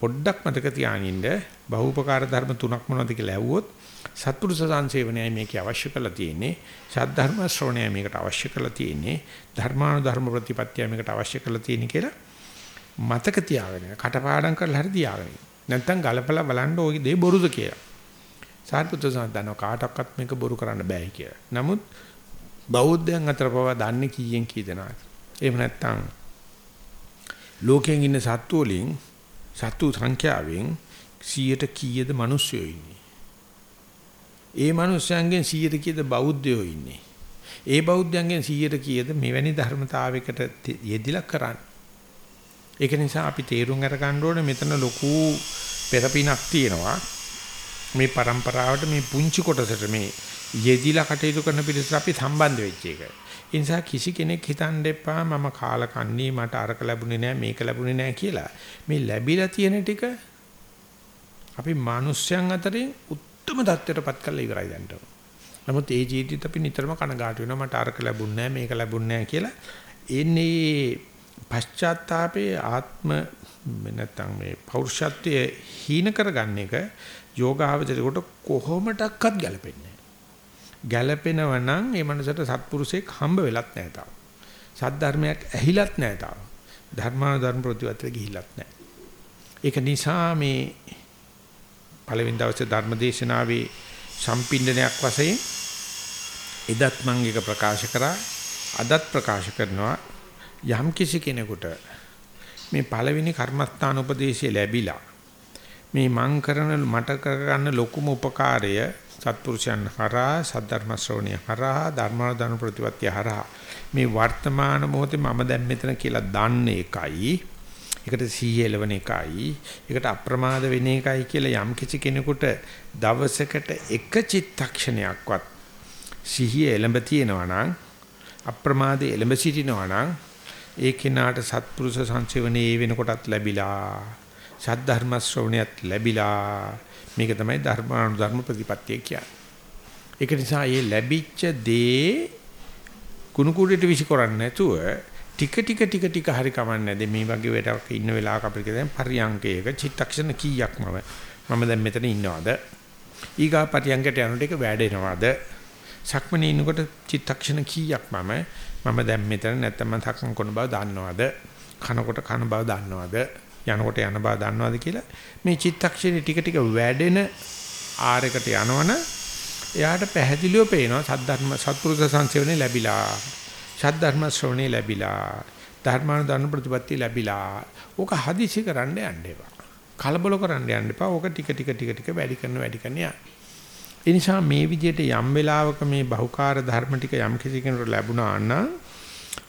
පොඩ්ඩක් මතක තියානින්න බහූපකාර ධර්ම තුනක් මොනවද කියලා ඇහුවොත් සත්පුරුෂ සංසේවනයයි මේකේ අවශ්‍ය කරලා තියෙන්නේ. සද්ධර්ම ශ්‍රවණයයි මේකට අවශ්‍ය කරලා තියෙන්නේ. ධර්මානුධර්ම ප්‍රතිපත්තිය මේකට අවශ්‍ය කරලා තියෙන්නේ කියලා මතක තියාගෙන කටපාඩම් කරලා හරි තියාගෙන. නැත්තම් ගලපලා බලන්න ওই දේ බොරුද කියලා. සාරිපුත්‍ර සාන්තන කාටවත් මේක බොරු කරන්න බෑ කියලා. නමුත් බෞද්ධයන් අතර පවා දන්නේ කීයෙන් කී දෙනාද? එහෙම නැත්තම් ලෝකයෙන් ඉන්න සත්තු වලින් සත්තු සංඛ්‍යාවෙන් 100ට කීයද මිනිස්සුයෝ ඉන්නේ? ඒ මිනිස්යන්ගෙන් 100ට කීයද බෞද්ධයෝ ඉන්නේ. ඒ බෞද්ධයන්ගෙන් 100ට කීයද මෙවැනි ධර්මතාවයකට යෙදිලා කරන්නේ. ඒක නිසා අපි තේරුම් අර ගන්න ඕනේ මෙතන ලොකු පෙරපිනක් තියෙනවා. මේ પરම්පරාවට මේ පුංචි කොටසට මේ යෙදිලා කටයුතු කරන පිරිසට අපි සම්බන්ධ වෙච්ච එක. ඒ නිසා කිසි කෙනෙක් හිතන්න එපා මම කාලා කන්නේ මට අරක ලැබුණේ නෑ මේක ලැබුණේ නෑ කියලා. මේ ලැබිලා තියෙන ටික අපි මිනිස්යන් අතරින් උත්තරම தත්ත්වයටපත් කරලා ඉවරයි දැන්ට. නමුත් ඒ ජීවිතෙත් අපි නිතරම කනගාටු වෙනවා මට අරක ලැබුණේ නෑ මේක ලැබුණේ නෑ කියලා. එන්නේ පශ්චාත්තාපේ ආත්ම නැත්තම් මේ පෞරුෂත්වයේ හීන කරගන්න එක යෝගාවචරයට කොහොමඩක්වත් ගැලපෙන්නේ ගැළපෙනව නම් ඒ මනසට සත්පුරුෂයෙක් හම්බ වෙලත් නැහැ තාම. සද්ධර්මයක් ඇහිලත් නැහැ තාම. ධර්මානුධර්ම ප්‍රතිපත්තිය ගිහිලත් නැහැ. ඒක නිසා මේ පළවෙනි දවසේ ධර්මදේශනාවේ සම්පින්ඩනයක් වශයෙන් එදත් මම එක ප්‍රකාශ කරා අදත් ප්‍රකාශ කරනවා. යම් කිසි කෙනෙකුට මේ පළවෙනි කර්මස්ථාන උපදේශය ලැබිලා මේ මං කරන මට කරගන්න ලොකුම උපකාරය සත්පුරුෂයන් හරහා සද්ධර්ම ශ්‍රවණිය හරහා ධර්මානුධර්ම ප්‍රතිපත්තිය හරහා. මේ වර්තමාන මොහොතේ මම දැන් මෙතන කියලා දන්නේ එකයි. ඒකට සීය එලවන එකයි ඒකට අප්‍රමාද වෙන එකයි කියලා යම් කිසි කෙනෙකුට දවසකට එක චිත්තක්ෂණයක්වත් සිහිය එළඹ තියෙනවා නම් අප්‍රමාදයේ එළඹ සිටිනවා නම් ඒ කෙනාට සත්පුරුෂ සංසේවනේ වෙනකොටත් ලැබිලා සද්ධර්ම ශ්‍රවණයත් ලැබිලා මේක තමයි ධර්මානුධර්ම ප්‍රතිපත්තිය කියන්නේ. ඒක නිසා මේ ලැබිච්ච දේ කුණු කුඩේට විසි කරන්නේ නැතුව ටික ටික ටික ටික හරි කමන්නේ නැද මේ වගේ වැඩක් ඉන්න වෙලාවක අපිට දැන් පරියංකයක චිත්තක්ෂණ කීයක් මම? මම දැන් මෙතන ඉන්නවද? ඊගා පරියංකයට යනකොට ඒක වැඩෙනවද? සක්මනේ ඉන්නකොට චිත්තක්ෂණ කීයක් මම? මම දැන් මෙතන නැත්තම් මම සක්මන් කරන බව දන්නවද? කනකොට කන බව දන්නවද? යනකොට යන බව දන්නවද කියලා මේ චිත්තක්ෂණේ ටික ටික වැඩෙන ආරයකට යනවන එයාට පැහැදිලිව පේනවා සද්ධර්ම සත්පුරුෂ සංසේවනේ ලැබිලා. සද්ධර්ම ශ්‍රවණේ ලැබිලා ධර්මානුධර්ම ප්‍රතිපත්ති ලැබිලා ඕක හදිසි කරන්න යන්න එපා. කලබල කරන්න යන්න එපා. ඕක ටික ටික ටික ටික වැඩි කරන වැඩි කරන යන්න. ඒ නිසා මේ විදිහට යම් වෙලාවක මේ බහුකාර්ය ධර්ම ටික යම් කිසි කෙනෙකුට ලැබුණා නම්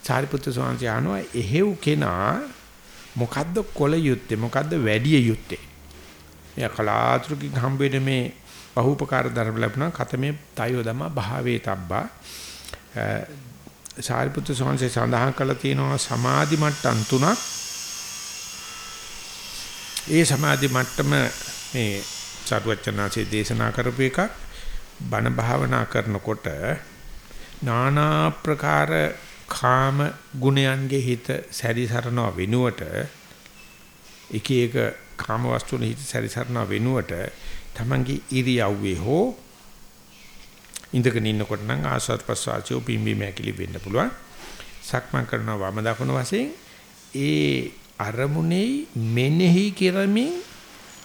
සාරිපුත්‍ර ස්වාමීන් වහන්සේ අහනවා එහෙව් කෙනා මොකද්ද කොල යුත්තේ? මොකද්ද වැඩි යුත්තේ? එයා කලාතුරකින් හම්බෙන්නේ මේ බහූපකාර ධර්ම ලැබුණා. කතමේ තයෝ දම භාවේ තබ්බා. සාරිපුත්‍ර ස්වාමීන් වහන්සේ සඳහන් කළා තියෙනවා සමාධි මට්ටම් තුනක්. ඒ සමාධි මට්ටම මේ සරුවචනාංශයේ දේශනා කරපු එකක්. බණ භාවනා කරනකොට নানা ප්‍රකාර කාම ගුණයන්ගේ හිත සැරිසරනව වෙනුවට එක එක කාම වස්තුන හිත සැරිසරනව වෙනුවට තමන්ගේ ඉරියව්වේ හෝ ඉඳගෙන ඉන්නකොට නම් ආස්වාද ප්‍රසආචෝ පිම්බි මේකලි වෙන්න පුළුවන් සක්මන් කරනවා වම දකුණ වශයෙන් ඒ අරමුණේ මෙනෙහි කරමින්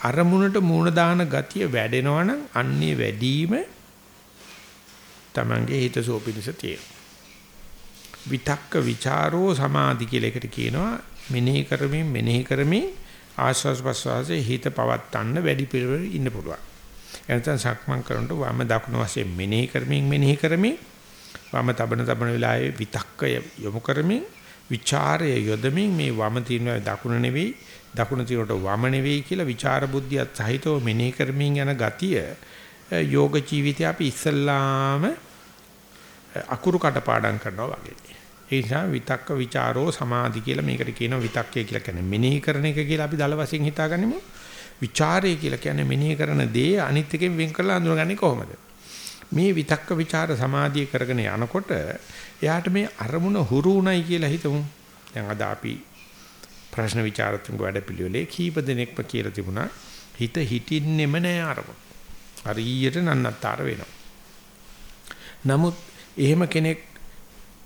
අරමුණට මූණ දාන ගතිය වැඩෙනවනම් අන්නේ වැඩිම Tamange හිත සෝපිනිස තියෙනවා. විතක්ක ਵਿਚාරෝ සමාධි කියලා එකට කියනවා මෙනෙහි කරමින් මෙනෙහි කරමින් ආස්වාස් ප්‍රස්වාසයේ හිත පවත්තන්න වැඩි පිළිවෙල ඉන්න පුළුවන්. එතන සක්මන් කරනකොට වම දකුණු වශයෙන් මෙනෙහි කරමින් මෙනෙහි කරමින් වම තබන තබන වෙලාවේ විතක්කය යොමු කරමින් විචාරය යොදමින් මේ වම තියෙනවා දකුණ නෙවෙයි දකුණ තියෙනට වම නෙවෙයි කියලා විචාර බුද්ධියත් සහිතව මෙනෙහි කරමින් යන ගතිය යෝග ජීවිතය අපි ඉස්සල්ලාම අකුරු කටපාඩම් කරනවා වගේ. ඒ නිසා විතක්ක ਵਿਚාරෝ සමාධි කියලා මේකට කියනවා විතක්කය කියලා කියන්නේ මෙනෙහි කරන එක කියලා අපි දල වශයෙන් හිතාගනිමු. ਵਿචාරය කියලා කියන්නේ මෙනෙහි කරන දේ අනිත් එකෙන් වෙන් කරලා අඳුනගන්නේ කොහොමද? මේ විතක්ක ਵਿਚාර සමාධිය කරගෙන යනකොට එයාට මේ අරමුණ හුරු උණයි කියලා හිතමු. දැන් අද අපි ප්‍රශ්න ਵਿਚාර තුඟ වැඩ පිළිවෙලේ කීප දෙනෙක්ම කියලා තිබුණා. හිත හිටින්නෙම නෑ අරමුණ. හරියට නන්නත්තර වෙනවා. නමුත් එහෙම කෙනෙක්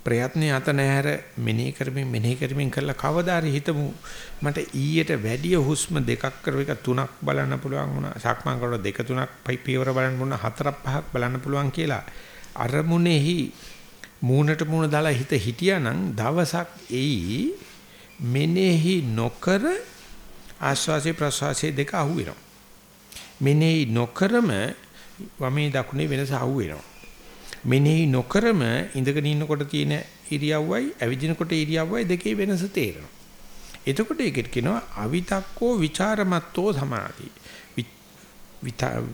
ප්‍රයත්නය අත නැහැර මෙනෙහි කරමින් මෙනෙහි කරමින් කරලා කවදාරි හිතමු මට ඊයට වැඩිය හුස්ම දෙකක් කර එක තුනක් බලන්න පුළුවන් වුණා සක්මන් කරලා දෙක තුනක් පියවර බලන්න වුණා හතරක් පහක් බලන්න පුළුවන් කියලා අරමුණෙහි මූණට මූණ දාලා හිත හිටියානම් දවසක් එයි මෙනෙහි නොකර ආස්වාසේ ප්‍රසවාසයේ දෙක අහු වෙනවා. මෙනෙහි නොකරම වමේ දකුණේ වෙනස අහු වෙනවා. මෙනෙහි නොකරම ඉඳගෙන ඉන්නකොට තියෙන ඉරියව්වයි ඇවිදිනකොට ඉරියව්වයි දෙකේ වෙනස තේරෙනවා. එතකොට ඒකට කියනවා අවිතක්කෝ ਵਿਚාරමත්තෝ සමාධි.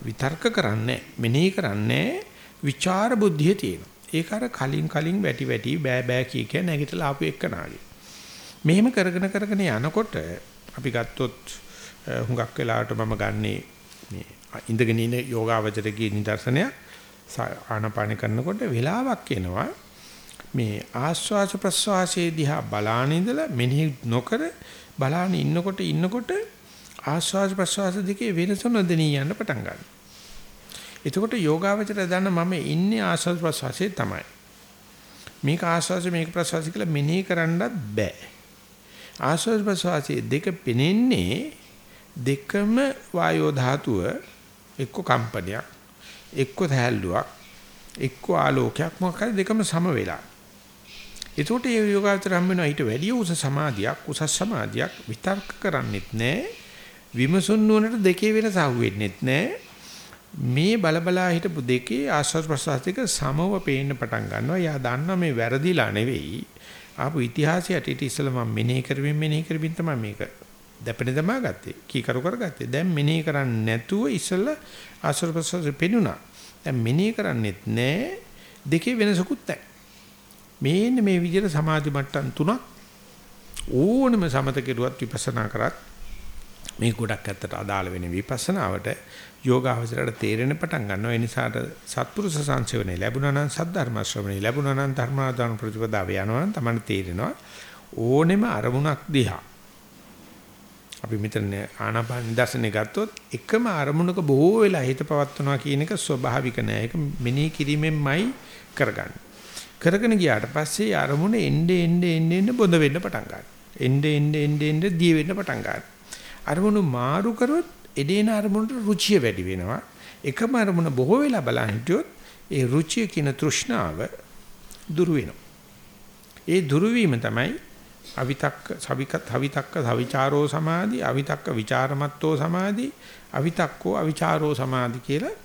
විතර්ක කරන්නේ මෙනෙහි කරන්නේ විචාර බුද්ධිය තියෙනවා. ඒක අර කලින් කලින් වැටි වැටි බෑ බෑ කිය කිය නැගිටලා ආපු එක්කනාගේ. මෙහෙම කරගෙන කරගෙන යනකොට අපි ගත්තොත් හුඟක් වෙලාවට මම ගන්නේ මේ ඉඳගෙන ඉන්න යෝගාවචරයේ නිදර්ශනය ආනාපාන කරනකොට වෙලාවක් එනවා මේ ආස්වාස ප්‍රස්වාසයේ දිහා බලාන ඉඳලා මෙනෙහි නොකර බලාන ඉන්නකොට ඉන්නකොට ආස්වාස ප්‍රස්වාස දෙකේ වෙනස නොදෙනී යන්න පටන් ගන්නවා. එතකොට යෝගාවචරය දන්න මම ඉන්නේ ආස්වාස ප්‍රස්වාසයේ තමයි. මේක ආස්වාස මේක ප්‍රස්වාස කියලා මෙනෙහි කරන්නත් බෑ. ආස්වාස ප්‍රස්වාසයේ දෙක පෙනෙන්නේ දෙකම වායෝ ධාතුව එක්ක කම්පනයක් එක්ක තැල්ලුවක් එක්ක ආලෝකයක් මොකක්ද දෙකම සම වෙලා. ඒකට ඒ යෝගාචර හම් වෙනවා ඊට වැඩිය උස සමාධියක් උසස් සමාධියක් විතර්ක කරන්නෙත් නැහැ. විමසුන් නුවණට දෙකේ වෙනස අහුවෙන්නෙත් නැහැ. මේ බලබලා හිටපු දෙකේ ආස්වාද ප්‍රසආසික සමව පේන්න පටන් ගන්නවා. යා දන්නවා මේ වැරදිලා නෙවෙයි. ආපු ඉතිහාසයට ඊට ඉස්සෙල්ලා මම මෙනෙහි කරමින් මෙනෙහි කරමින් තමයි මේක දැපෙන තමා ගත්තේ. කීකරු කරගත්තේ. දැන් මෙනෙහි කරන්නේ නැතුව ඉස්සෙල්ලා ආස්වාද ප්‍රසආසෙ පෙනුණා. දැන් මෙනෙහි කරන්නේත් නැහැ. දෙකේ වෙනසකුත් නැහැ. මේන්න මේ විදිහට සමාධි මට්ටම් තුනක් ඕනම සමත කෙරුවත් විපස්සනා කරත් මේ ගොඩක් ඇත්තට අදාළ වෙන විපස්සනාවට යෝගාවචරයට තේරෙන පටන් ගන්නවා ඒ නිසාට සත්පුරුෂ සංසේවනේ ලැබුණා නම් සද්ධර්ම ශ්‍රවණේ ලැබුණා නම් ධර්මාදාන ප්‍රතිපදාව යනවා නම් තමයි තේරෙනවා ඕනෙම අරමුණක් දිහා අපි මෙතන ආනාපාන නිදර්ශනේ ගත්තොත් එකම අරමුණක බොහෝ වෙලා හිත පවත්වනවා කියන එක ස්වභාවික නෑ ඒක මෙනෙහි කිරීමෙන්මයි කරගන්නේ කරගෙන ගියාට පස්සේ අරමුණ එnde එnde එnde එnde බොඳ වෙන්න පටන් ගන්නවා. එnde එnde එnde එnde දිය වෙන්න පටන් ගන්නවා. අරමුණු මාරු කරොත් එදේන අරමුණට රුචිය වැඩි වෙනවා. එකම අරමුණ බොහෝ වෙලා බලන් හිටියොත් ඒ රුචිය කියන තෘෂ්ණාව දුරු වෙනවා. ඒ දුරු වීම තමයි අවිතක්ක සවිකත් හවිතක්ක සවිචාරෝ සමාධි අවිතක්ක ਵਿਚාරමත්තෝ සමාධි අවිතක්කෝ අවිචාරෝ සමාධි කියලා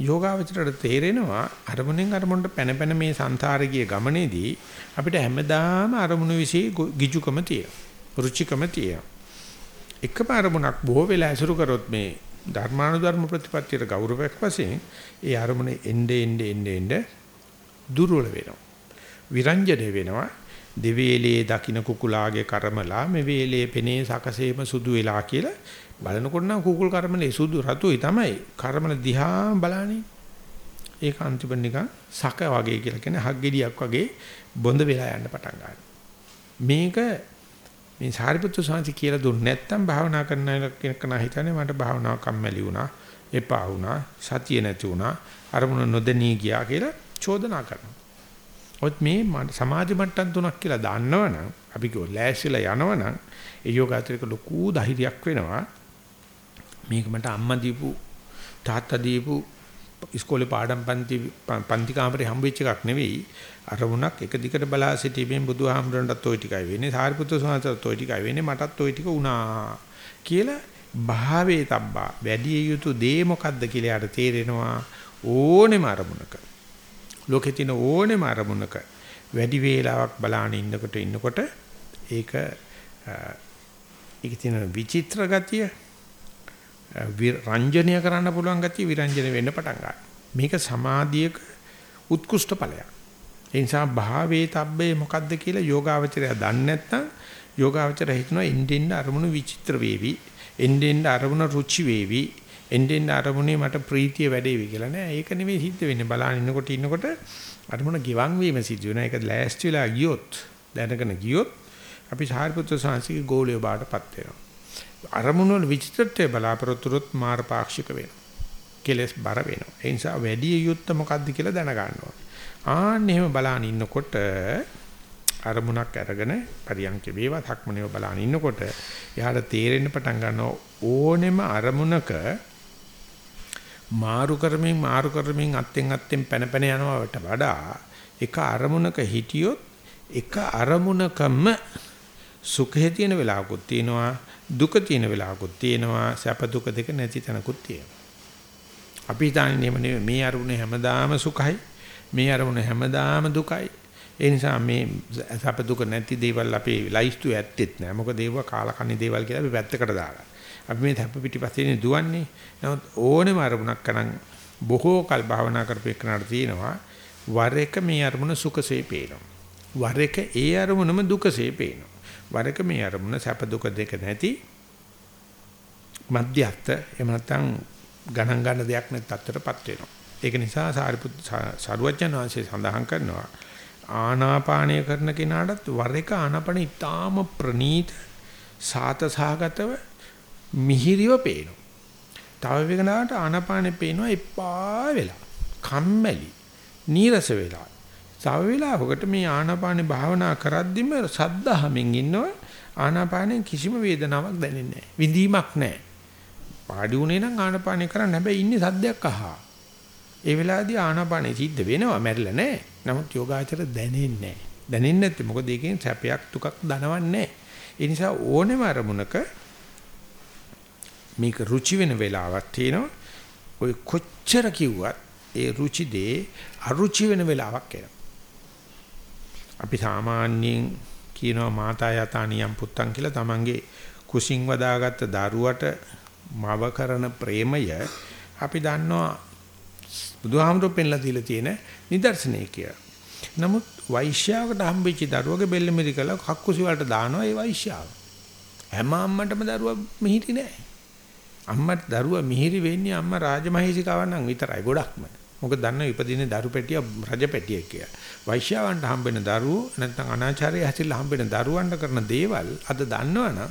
යෝගාවචරයට තේරෙනවා අරමුණෙන් අරමුණට පැන පැන මේ සංසාරගිය ගමනේදී අපිට හැමදාම අරමුණු વિશે ගිජුකම තියෙනවා රුචිකම තියෙනවා. එකම අරමුණක් බොහෝ වෙලා ඇසුරු කරොත් මේ ධර්මානුධර්ම ප්‍රතිපත්තියට ගෞරවයක් වශයෙන් ඒ අරමුණේ එnde ende ende ende දුර්වල වෙනවා. විරංජන වෙනවා. දෙවේලේ දකින්න කුකුලාගේ කර්මලා මේ වේලේ පෙනේ සකසේම සුදු වෙලා කියලා බලනකොට නම් කුකුල් කර්මලේ සුදු රතුයි තමයි. කර්මල දිහා බලන්නේ. ඒක අන්තිම නිකන් සක වගේ කියලා කියන්නේ හග්ගෙඩියක් වගේ බොඳ වෙලා යන්න පටන් ගන්නවා. මේක මේ සාරිපුත්‍ර සාන්ති කියලා දුන්නේ නැත්නම් භාවනා කරන කෙනෙක් නා හිතන්නේ මට භාවනාව කම්මැලි වුණා, එපා වුණා, සතිය නැති වුණා, අරමුණ නොදෙනී ගියා කියලා චෝදනා කරනවා. ඔත් මේ සමාධි මට්ටම් තුනක් කියලා දන්නවනම් අපි කිව්ව ලෑස්තිලා යනවනම් ඒ යෝගාචරික ලොකු ධෛර්යයක් වෙනවා. මේක මට අම්මා දීපු තාත්තා දීපු ඉස්කෝලේ පාඩම් පන්ති පන්ති කාමරේ හම්බෙච්ච එකක් නෙවෙයි අරමුණක් එක දිගට බලා සිටීමෙන් බුදුහාමුදුරන්ටත් ওই ටිකයි වෙන්නේ සාරිපුත්‍ර ස්වාමීන්ටත් ওই ටිකයි වෙන්නේ මටත් ওই ටික වුණා කියලා භාවේ තබ්බා වැඩි යුතු දේ මොකද්ද කියලා යාට තේරෙනවා ඕනෙම අරමුණක ලෝකේ තියෙන ඕනෙම අරමුණක වැඩි වේලාවක් බලාන ඉන්නකොට ඉන්නකොට ඒක ඒක තියෙන විචිත්‍ර ගතිය රංජනීය කරන්න පුළුවන් ගතිය විරංජන වෙන්න පටන් ගන්නවා. මේක සමාධියක උත්කෘෂ්ඨ ඵලයක්. ඒ නිසා භාවේ තබ්බේ මොකද්ද කියලා යෝගාවචරය දන්නේ නැත්නම් යෝගාවචරය හිතනවා එන්නෙන් අරමුණු විචිත්‍ර වේවි. එන්නෙන් අරමුණ රුචි වේවි. එන්නෙන් අරමුණේ මට ප්‍රීතිය වැඩේවි කියලා නෑ. ඒක නෙමෙයි සිද්ධ වෙන්නේ. බලන්න ඉන්නකොට ඉන්නකොට අරමුණ ගිවන් වීම සිදු වෙනවා. ඒක ලෑස්ති වෙලා ගියොත් දැනගෙන ගියොත් අපි සාරිපුත්‍ර සංසිකේ ගෝලිය බාටපත් වෙනවා. අරමුණු වල විචිත්‍රත්වය බලාපොරොත්තුරුත් මාර පාක්ෂික වෙනවා. කෙලස් බර වෙනවා. ඒ නිසා වැඩි යුත්ත මොකද්ද කියලා දැන ගන්නවා. ආන්න එහෙම බලාන ඉන්නකොට අරමුණක් අරගෙන පරියන්ක වේවා ධක්මනේව බලාන ඉන්නකොට එයාට තේරෙන්න පටන් ගන්නවා ඕනෙම අරමුණක මාරු කරමින් මාරු කරමින් අත්ෙන් අත්ෙන් පැන පැන යනවට වඩා එක අරමුණක හිටියොත් එක අරමුණකම සුඛය තියෙන වෙලාවකුත් තියෙනවා දුක තියෙන වෙලාවකුත් තියෙනවා සැප දුක දෙක නැති තැනකුත් තියෙනවා අපි හිතන්නේ මේ අරමුණ හැමදාම සුඛයි මේ අරමුණ හැමදාම දුකයි ඒ නිසා මේ සැප දුක නැති දේවල් අපේ ලයිස්තු ඇත්තෙත් නෑ. මොකද ඒව කාලකන්ණි දේවල් කියලා අපි පැත්තකට දාලා. අපි මේ සැප පිටිපස්සේ දුවන්නේ. නමුත් ඕනෙම අරමුණක් කරන් බොහෝ කල් භාවනා කරපේකනට තියෙනවා. වර එක මේ අරමුණ සුඛසේ පේනවා. වර එක ඒ අරමුණම දුකසේ පේනවා. වර එක මේ අරමුණ සැප දුක දෙක නැති මධ්‍යස්ත එහෙම නැත්නම් ගණන් ගන්න දෙයක් නැත් තත්ත්වයටපත් වෙනවා. ඒක නිසා සාරිපුත් සරුවචන වංශය සඳහන් කරනවා ආනාපානය කරන කෙනාටත් වර එක ආනාපාන ඉතාම ප්‍රනීත සාතසහගතව මිහිරිව පේනවා. තව වෙකනාට ආනාපානෙ පේනවා එපා වෙලා. කම්මැලි. නීරස වෙලා. තව වෙලාවකට මේ ආනාපානේ භාවනා කරද්දිම සද්දාහමින් ඉන්නවා ආනාපානෙන් කිසිම වේදනාවක් දැනෙන්නේ නැහැ. විඳීමක් නැහැ. පාඩි උනේ නම් ආනාපානේ කරන්න හැබැයි ඉන්නේ සද්දයක් අහා. ඒ වෙලාවේදී ආනාපානේ සිද්ධ වෙනවා මැරිලා නැහැ. නමුත් යෝගාචර දැනෙන්නේ නැහැ. දැනෙන්නේ නැත්නම් මොකද ඒකෙන් සැපයක් දුකක් දනවන්නේ නැහැ. ඒ නිසා ඕනෙම අරමුණක මේක රුචි වෙන වෙලාවක් තියෙනවා. ඔය කොච්චර කිව්වත් ඒ රුචි දේ අරුචි වෙන වෙලාවක් එනවා. අපි සාමාන්‍යයෙන් කියනවා මාතා යතානියම් පුත්තන් කියලා තමන්ගේ කුසින් වදාගත්ත දරුවට මව කරන ප්‍රේමය අපි දන්නවා බුදුහාමුදුරුවෝ පෙන්ලා දීලා තියෙන නිදර්ශනය කියලා. නමුත් වෛශ්‍යාවකට හම්බෙච්ච දරුවගේ බෙල්ල මිරිකලා කක්කුසි වලට දානවා ඒ වෛශ්‍යාව. හැම අම්මටම දරුවා මිහිරි නෑ. අම්මට දරුවා මිහිරි වෙන්නේ අම්මා රාජමහේසිකාවන් නම් විතරයි ගොඩක්ම. මොකද දන්න ඉපදින්නේ දරු පැටිය රජ පැටියෙක් කියලා. වෛශ්‍යාවන්ට හම්බෙන දරුවෝ නැත්නම් අනාචාරය හැසිරලා හම්බෙන දරුවන්ට කරන දේවල් අද දන්නවනම්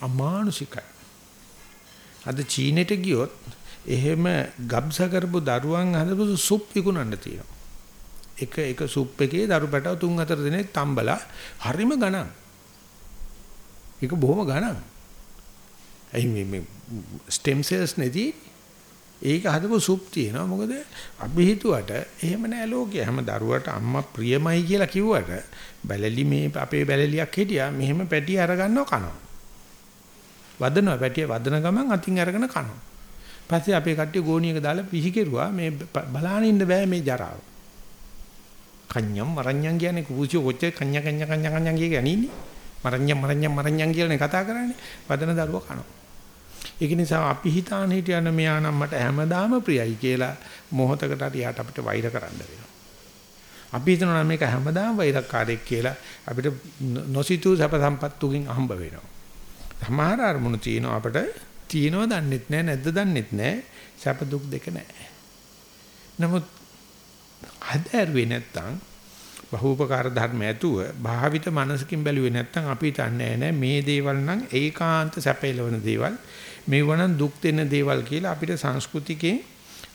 අමානුෂිකයි. අද චීනෙට ගියොත් එහෙම ගබ්ස කරපු දරුවන් හදපු සුප් විකුණන්න තියෙනවා. එක එක සුප් එකේ දරු පැටව තුන් හතර දිනේ තම්බලා හරිම ගණන්. ඒක බොහොම ගණන්. එයි මේ ස්ටෙම් සෙල්ස් නෙදී ඒක හදපු සුප් තියෙනවා. මොකද අපි හිතුවට එහෙම නෑ ලෝකේ. හැම දරුවට අම්මා ප්‍රියමයි කියලා කිව්වට බැලලි මේ අපේ බැලලියක් හිටියා. මෙහෙම පැටි අරගන්නව කනවා. වදනවා පැටිය වදන ගමන් අතින් අරගෙන කනවා. පස්සේ අපේ කට්ටිය ගෝණියක දාලා පිහි කෙරුවා මේ බලාන ඉන්න බෑ මේ ජරාව. කන්‍යම් මරණ්‍යම් කියන්නේ කුචි කොච්චර කන්‍ය කන්‍ය කන්‍ය කන්‍ය කියන්නේ අනින්නේ. මරණ්‍යම් මරණ්‍යම් මරණ්‍යම් කියලානේ කතා කරන්නේ. වදන දරුවා කනවා. ඒක නිසා අපි හිතාන හිටියන මෙයා නම් මට හැමදාම ප්‍රියයි කියලා මොහොතකට හරි යාට අපිට වෛර කරන්න වෙනවා. අපි හිතනවා මේක හැමදාම වෛරකාරයෙක් කියලා අපිට නොසිතූ සැප සම්පත්තුකින් හම්බ වෙනවා. සමහර අරමුණු තියෙනවා අපිට තියෙනව දන්නෙත් නැහැ නැද්ද දන්නෙත් නැහැ සැප දුක් දෙක නැහැ. නමුත් හදෑරුවේ නැත්තම් බහූපකාර ධර්ම ඇතුව භාවිත මනසකින් බැලුවේ නැත්තම් අපි හිතන්නේ නැහැ මේ දේවල් නම් ඒකාන්ත සැපේලවන දේවල් මේවනම් දුක් දෙන දේවල් කියලා අපිට සංස්කෘතිකේ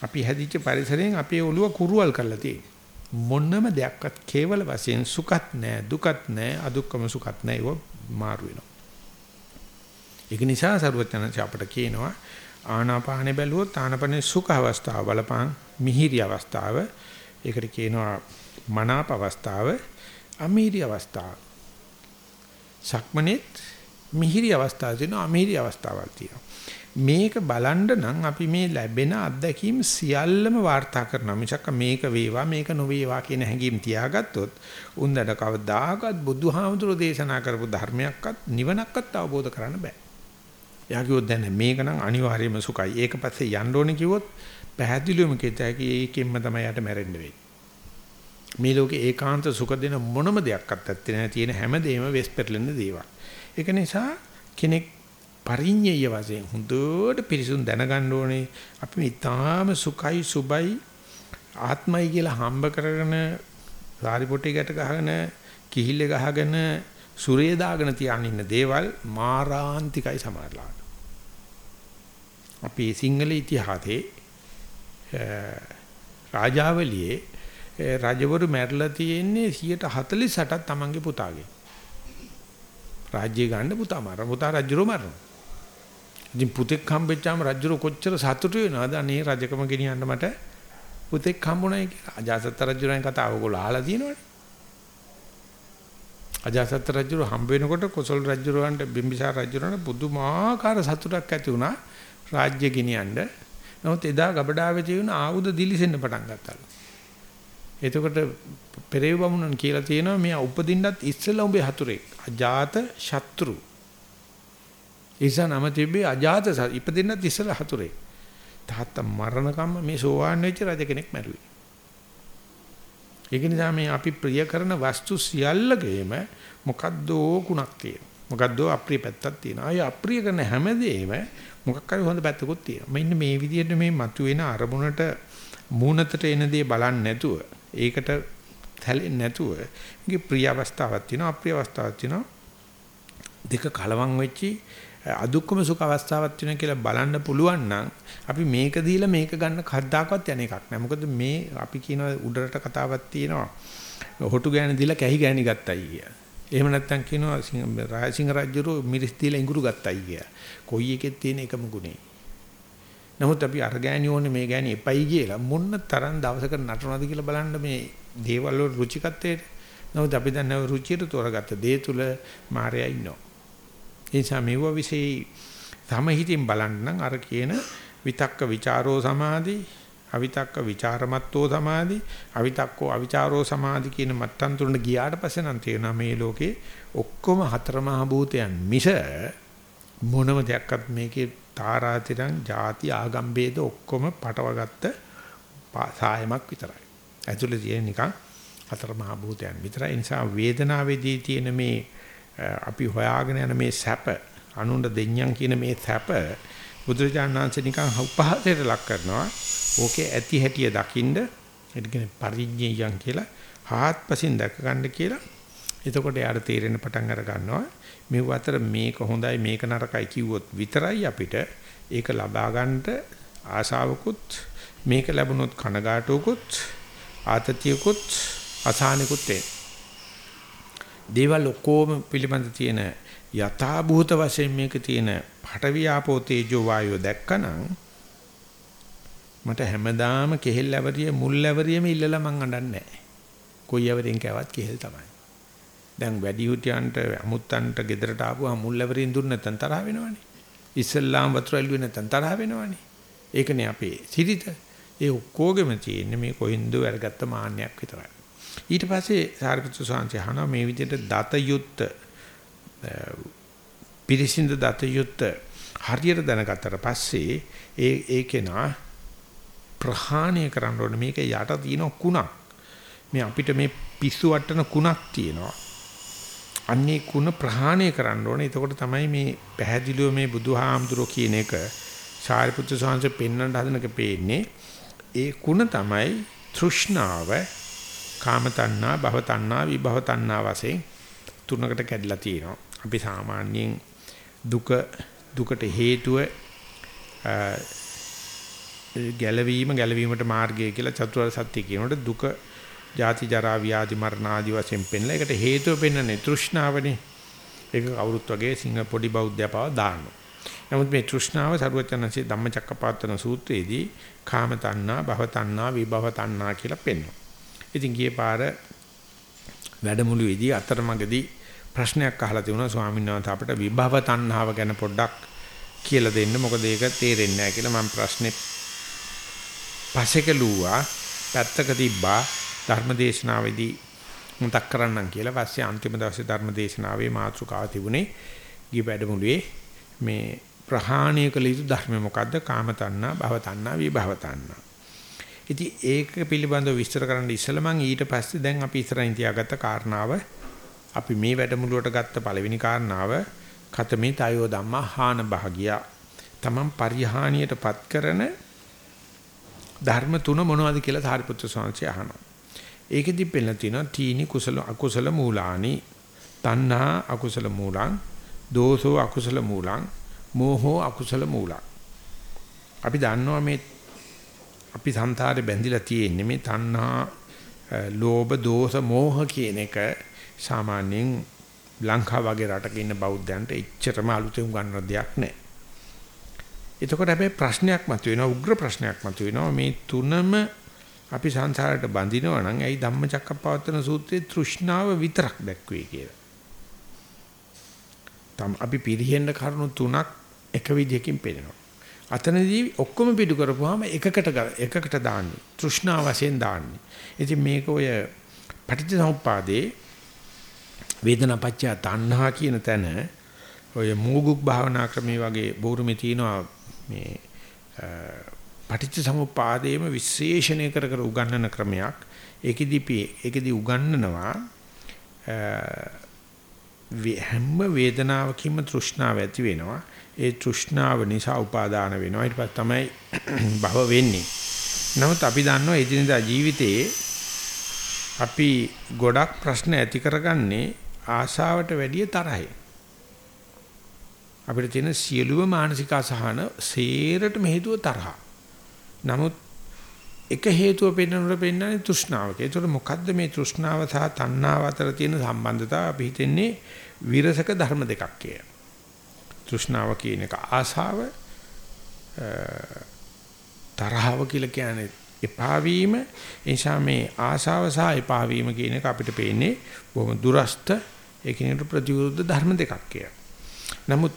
අපි හැදිච්ච පරිසරයෙන් අපේ ඔළුව කුරුවල් කරලා තියෙනවා. මොනම දෙයක්වත් කේවල වශයෙන් සුඛත් නැහැ දුකත් නැහැ අදුක්කම සුඛත් නැහැ ඒව මාරු වෙනවා. ඒක නිසා සරුවචනංශ අපට කියනවා ආනාපානෙ බැලුවොත් ආනාපානේ සුඛ අවස්ථාව බලපං මිහිරි අවස්ථාව ඒකට කියනවා මනාප අවස්ථාව අමිහිරි අවස්ථාව. සක්මනේත් මිහිරි අවස්ථාවක් තියෙනවා අමිහිරි අවස්ථාවක් තියෙනවා. මේක බලන්න නම් අපි මේ ලැබෙන අත්දැකීම් සියල්ලම වාර්තා කරනවා මිසක් මේක වේවා මේක නොවේවා කියන හැඟීම් තියාගත්තොත් උන්දට කවදාකවත් බුදුහාමුදුරෝ දේශනා කරපු ධර්මයක්වත් නිවනක්වත් අවබෝධ කරන්න බෑ. එයා කිව්වොත් දැන් මේක නම් අනිවාර්යයෙන්ම සුඛයි. ඒක පස්සේ යන්න ඕනේ කිව්වොත් පැහැදිලිවම කිතයි ඒකෙන්ම තමයි යට මැරෙන්න වෙන්නේ. මේ ලෝකේ ඒකාන්ත සුඛ දෙන මොනම දෙයක්වත් ඇත්තේ නැහැ. තියෙන හැමදේම වෙස් පෙරලෙන දේවල්. ඒක නිසා කෙනෙක් පරිඤ්ඤය වශයෙන් හොඳට පිරිසුන් දැනගන්න ඕනේ අපි මේ තාම සුඛයි සුබයි ආත්මයි කියලා හම්බ කරගෙන සාරි පොටි ගැට ගහගෙන කිහිල්ල ගහගෙන සුරේ දාගෙන තියාගෙන ඉන්න දේවල් මාරාන්තිකයි සමහරලාට. අපි සිංහල ඉතිහාසයේ රාජාවලියේ රජවරු මැරලා තියෙන්නේ 148ක් තමන්ගේ පුතාගේ. රාජ්‍ය ගන්න පුතා මරන පුතා රජුරෝ මරනවා. ඉතින් පුතෙක් හම්බෙච්චාම රජුරෝ කොච්චර සතුටු වෙනවද අනේ රජකම ගෙනියන්න මට පුතෙක් හම්බුණයි කියලා. අජාසත් රජුරන් කතාව ඔයගොල්ලෝ අහලා තියෙනවනේ. අජාසත් රජුරෝ හම්බ වෙනකොට කොසල් රජුරවන්ට බිම්බිසාර රජුරන්ට පුදුමාකාර සතුටක් ඇති වුණා රාජ්‍ය ගෙනියන්න. නමුත් එදා ගබඩාවේ තියෙන ආයුධ දිලිසෙන්න පටන් ගත්තලු. එතකොට පෙරේව බමුණන් කියලා තියෙනවා මෙයා උපදින්නත් ඉස්සෙල්ලා උඹේ හතුරෙක්. අජාත ශත්‍රු. ඉසනම තිබ්බේ අජාත ඉපදින්නත් ඉස්සෙල්ලා හතුරෙක්. තාත්තා මරණකම්ම මේ සෝවාන් වෙච්ච රජ කෙනෙක් මැරුවේ. ඒක නිසා මේ අපි ප්‍රිය කරන වස්තු සියල්ලගේම මොකද්දෝ කුණක් තියෙනවා. මොකද්දෝ අප්‍රිය පැත්තක් තියෙනවා. ආය අප්‍රිය කරන හැමදේම මොකක් හරි හොඳ පැත්තකුත් තියෙනවා. මෙන්න මේ විදිහට මේ මතුවෙන අරමුණට මූණතට එන දේ බලන්නේ නැතුව ඒකට තැලෙන්නේ නැතුව මේකේ ප්‍රිය අවස්ථාවක් තියෙනවා අප්‍රිය අවස්ථාවක් තියෙනවා. දෙක කලවම් වෙච්චි අදුක්කම සුඛ අවස්ථාවක් තියෙනවා කියලා බලන්න පුළුවන් නම් අපි මේක දීලා මේක ගන්න කද්දාකවත් යන එකක් නෑ. මොකද මේ අපි කියන උඩරට කතාවක් තියෙනවා. හොටු ගෑණි දීලා කැහි ගෑණි ගත්තයි කිය. එහෙම නැත්නම් කියනවා රාජසිංහ රජුරෝ මිරිස් දීලා ඉඟුරු ගත්තයි කිය. කොයි එකෙත් තියෙන එකම ගුණේ. නමුත් අපි අර ගෑණි ඕනේ මේ ගෑණි එපයි කියලා මොන්න තරම් දවසකට නටනවාද කියලා බලන්න මේ දේවල් වල රුචිකත්වයට. නමුත් අපි දැන් රුචියට තෝරගත්ත දේ තුල මායя ඉන්නවා. ඒ නිසා මෙව විශ්ේ සමහිතින් බලන්න නම් අර කියන විතක්ක ਵਿਚාරෝ සමාධි අවිතක්ක ਵਿਚාරමත්ෝ සමාධි අවිතක්කෝ අවිචාරෝ සමාධි කියන මට්ටම් තුනට ගියාට පස්සේ නම් තේරෙනවා මේ ලෝකේ ඔක්කොම හතර මහ භූතයන් මිස මොනම දෙයක්වත් මේකේ තාරාතිරං ಜಾති ආගම් ભેද ඔක්කොම පටවගත්ත සායමක් විතරයි. ඇතුළේ තියෙන නිකන් හතර මහ භූතයන් විතරයි. ඒ නිසා වේදනාවේදී තියෙන මේ අපි හොයාගෙන යන මේ සැප අනුණ්ඩ දෙඤ්ඤම් කියන මේ සැප බුදුරජාණන් වහන්සේ නිකන් උපහාසයට ලක් කරනවා. ඕකේ ඇති හැටිය දකින්ද ඒ කියන්නේ පරිඥයන් කියලා හාත්පසින් දැක ගන්න කියලා. එතකොට යාට තේරෙන පටන් අර ගන්නවා. මේ අතර මේක හොඳයි මේක නරකයි කිව්වොත් විතරයි අපිට ඒක ලබා ගන්නට ආශාවකුත් මේක ලැබුණොත් කනගාටුවකුත් ආතතියකුත් අසහනිකුත් එන්නේ. දේවල් ඔක්කොම පිළිබඳ තියෙන යථා භූත වශයෙන් මේක තියෙන පඨවි ආපෝ තේජෝ වායෝ දැක්කනම් මට හැමදාම කෙහෙල් ඇවරිය මුල් ඇවරියම ඉල්ලලා මං අඬන්නේ නැහැ. කොයි ඇවරියෙන් කෑවත් කෙහෙල් තමයි. දැන් වැඩි හිටියන්ට අමුත්තන්ට ගෙදරට ආපුවා මුල් ඇවරියෙන් දුන්න නැත්නම් තරහ වෙනවනේ. ඉස්සල්ලාම් වතුර ඇල්ලුවේ නැත්නම් තරහ වෙනවනේ. ඒකනේ අපේ සිරිත. ඒ ඔක්කොගෙම තියෙන්නේ මේ කොහින්ද වැරගත්ත මාන්නයක් විතරයි. ඊට පස්සේ සාරිපුත්‍ර සාංශය අහනවා මේ විදිහට දත යුත්ත පිරිසිඳ දත යුත්ත හරියට දැනගත්තට පස්සේ ඒ ඒකේනා ප්‍රහාණය කරන්න ඕනේ. මේක යට තියෙන කුණක්. මේ අපිට මේ පිස්සු වටන කුණක් තියෙනවා. අන්නේ කුණ ප්‍රහාණය කරන්න ඕනේ. එතකොට තමයි මේ පැහැදිලිව මේ බුදුහාමුදුරෝ කියන එක සාරිපුත්‍ර සාංශය පෙන්වන්න හදනක පේන්නේ. ඒ කුණ තමයි තෘෂ්ණාව කාම තණ්හා, භව තණ්හා, විභව තණ්හා වශයෙන් තුනකට කැඩලා තියෙනවා. අපි සාමාන්‍යයෙන් දුක දුකට හේතුව ගැලවීම ගැලවීමට මාර්ගය කියලා චතුරාර්ය සත්‍ය කියනකොට දුක ජාති ජරා ව්‍යාධි මරණ ආදි වශයෙන් පෙන්ලා ඒකට හේතුව පෙන්වන්නේ තෘෂ්ණාවනේ. ඒක කවුරුත් වගේ සිංහ පොඩි බෞද්ධයපාව දානවා. නමුත් මේ තෘෂ්ණාව සරුවචනන්සේ ධම්මචක්කපවත්තන සූත්‍රයේදී කාම තණ්හා, භව තණ්හා, විභව තණ්හා කියලා පෙන්වනවා. ඉතින් ගියේ පාර වැඩමුළුවේදී අතරමඟදී ප්‍රශ්නයක් අහලා තිබුණා ස්වාමීන් වහන්සේ අපිට විභව තණ්හාව ගැන පොඩ්ඩක් කියලා දෙන්න. මොකද ඒක තේරෙන්නේ නැහැ කියලා මම ප්‍රශ්නේ පසෙකලුවා පැත්තක තිබ්බා ධර්මදේශනාවේදී මතක් කරන්නම් කියලා. පස්සේ අන්තිම දවසේ ධර්මදේශනාවේ මාතෘකාව තිබුණේ ගිය වැඩමුළුවේ මේ ප්‍රහාණය කළ යුතු ධර්ම මොකද්ද? කාම තණ්හා භව තණ්හා විභව තණ්හා. ඉතින් ඒක පිළිබඳව විස්තර කරන්න ඉස්සෙල්ලා මම ඊට පස්සේ දැන් අපි ඉස්සරහින් තියාගත්ත කාරණාව අපි මේ වැඩමුළුවට ගත්ත පළවෙනි කාරණාව කතමේ තයෝ ධම්මා හාන භාගියා තමන් පරිහානියටපත් කරන ධර්ම තුන මොනවද කියලා සාරිපුත්‍ර ස්වාමීන් අහනවා. ඒකෙදි පෙන්නලා තියෙනවා තීනි කුසල අකුසල මූලානි තණ්හා අකුසල මූලං දෝසෝ අකුසල මූලං මෝහෝ අකුසල මූලං අපි දන්නවා මේ අපි සංසාරේ බැඳිලා තියෙන්නේ මේ තණ්හා, ලෝභ, දෝෂ, මෝහ කියන එක සාමාන්‍යයෙන් ලංකාව වගේ රටක ඉන්න බෞද්ධයන්ට එච්චරම අලුතෙන් ගන්න දෙයක් නැහැ. එතකොට හැබැයි ප්‍රශ්නයක් මතුවෙනවා උග්‍ර ප්‍රශ්නයක් මතුවෙනවා මේ තුනම අපි සංසාරයට බඳිනවා නම් ඇයි ධම්මචක්කප්පවත්තන සූත්‍රයේ තෘෂ්ණාව විතරක් දැක්වේ කියලා. තම අපි පිළිහෙන්න කරුණු තුනක් එක විදිහකින් පෙන්නනවා. අතනදී ඔක්කොම පිටු කරපුවාම එකකට එකකට දාන්නේ. තෘෂ්ණා වශයෙන් දාන්නේ. ඉතින් මේක ඔය පටිච්චසමුප්පාදේ වේදනාපච්චය තණ්හා කියන තැන ඔය මූගුක් භාවනා ක්‍රමයේ වගේ බෝරුමේ තියෙනවා මේ පටිච්චසමුප්පාදේම විශේෂණය කර කර උගන්වන ක්‍රමයක්. ඒකෙදි ඒකෙදි උගන්වනවා හැම වේදනාවකින්ම තෘෂ්ණාව ඇති වෙනවා. ඒ තෘෂ්ණාව නිසා උපාදාන වෙනවා. ඊට පස්සේ තමයි භව වෙන්නේ. නමුත් අපි දන්නවා එදිනදා ජීවිතයේ අපි ගොඩක් ප්‍රශ්න ඇති කරගන්නේ ආශාවට වැඩිය තරහයි. අපිට තියෙන සියලුම මානසික අසහන සේරටම හේතුව තරහ. නමුත් එක හේතුව පෙන්වනකොට පෙන්වන්නේ තෘෂ්ණාවක. ඒතකොට මොකද්ද මේ තෘෂ්ණාව සහ තණ්හාව අතර තියෙන සම්බන්ධතාව අපි හිතන්නේ විරසක ධර්ම දෙකක් කියලා. තෘෂ්ණාව කියන එක ආශාව තරහව කියලා කියන්නේ එපා වීම නිසා මේ ආශාව සහ එපා වීම කියන එක අපිට පේන්නේ බොහොම දුරස්ත ඒකිනෙට ප්‍රතිවිරුද්ධ ධර්ම දෙකක් කියලා. නමුත්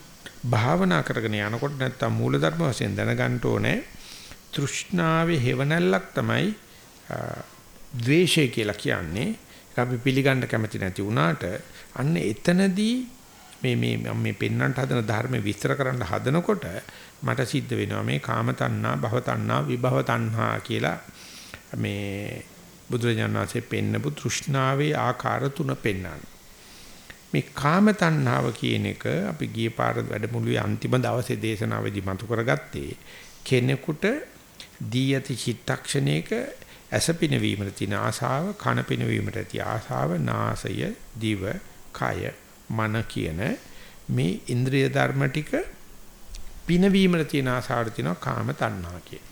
භාවනා කරගෙන යනකොට නැත්තම් මූලධර්ම වශයෙන් දැනගන්න ඕනේ තෘෂ්ණාවේ හේවණල්ලක් තමයි ද්වේෂය කියලා කියන්නේ. අපි පිළිගන්න කැමති නැති වුණාට අන්න එතනදී මේ මේ මම මේ පෙන්වන්නට හදන ධර්ම විස්තර කරන්න හදනකොට මට සිද්ධ වෙනවා මේ කාම තණ්හා භව තණ්හා විභව තණ්හා කියලා මේ බුදුරජාණන් වහන්සේ පෙන්නපු තෘෂ්ණාවේ ආකාර තුන පෙන්වන්න. මේ කාම තණ්හාව කියන එක අපි ගිය පාර වැඩමුළුවේ අන්තිම දවසේ දේශනාවේදී මතු කරගත්තේ කෙනෙකුට දී යති චිත්තක්ෂණයක ඇස පිනවීමට තියෙන ආසාව කන පිනවීමට ඇති ආසාව නාසය දිව කය මන කියන මේ ඉන්ද්‍රිය ධර්ම ටික පිනවීමට තියෙන ආසාවට තියෙනවා කාම තණ්හා කිය.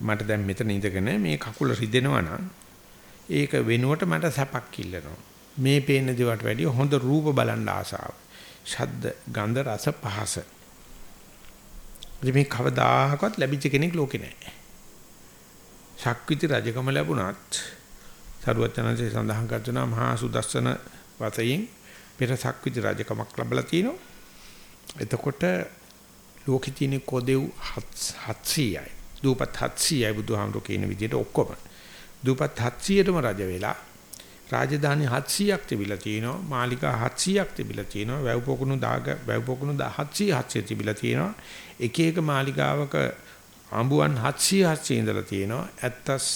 මට දැන් මෙතන ඉඳගෙන මේ කකුල රිදෙනවා නම් ඒක වෙනුවට මට සැපක් ඉල්ලනවා. මේ පේන දේවට වැඩිය හොඳ රූප බලන්න ආසාව. ශබ්ද, ගන්ධ, රස, පහස. මේ කවදාහකවත් ලැබිච්ච කෙනෙක් ලෝකේ නැහැ. ශක්විති රජකම ලැබුණත් සරුවචනන්සේ සඳහන් කරනවා මහා සුදස්සන වතයින් පෙර ශක්විති රජකමක් ලැබලා තිනවා. එතකොට ලෝකෙ තියෙන කොදෙව් 700යි. දූපත් 700යි බුදුහාමුදුරු කියන විදිහට ඔක්කොම. දූපත් 700ටම රජ වෙලා රාජධානි 700ක් තිබිලා තියෙනවා මාලිකා 700ක් තිබිලා තියෙනවා වැව් පොකුණු දාග වැව් පොකුණු 700 700 තිබිලා තියෙනවා එක එක මාලිගාවක අඹුවන් 700 700 ඉඳලා තියෙනවා ඇත්තස්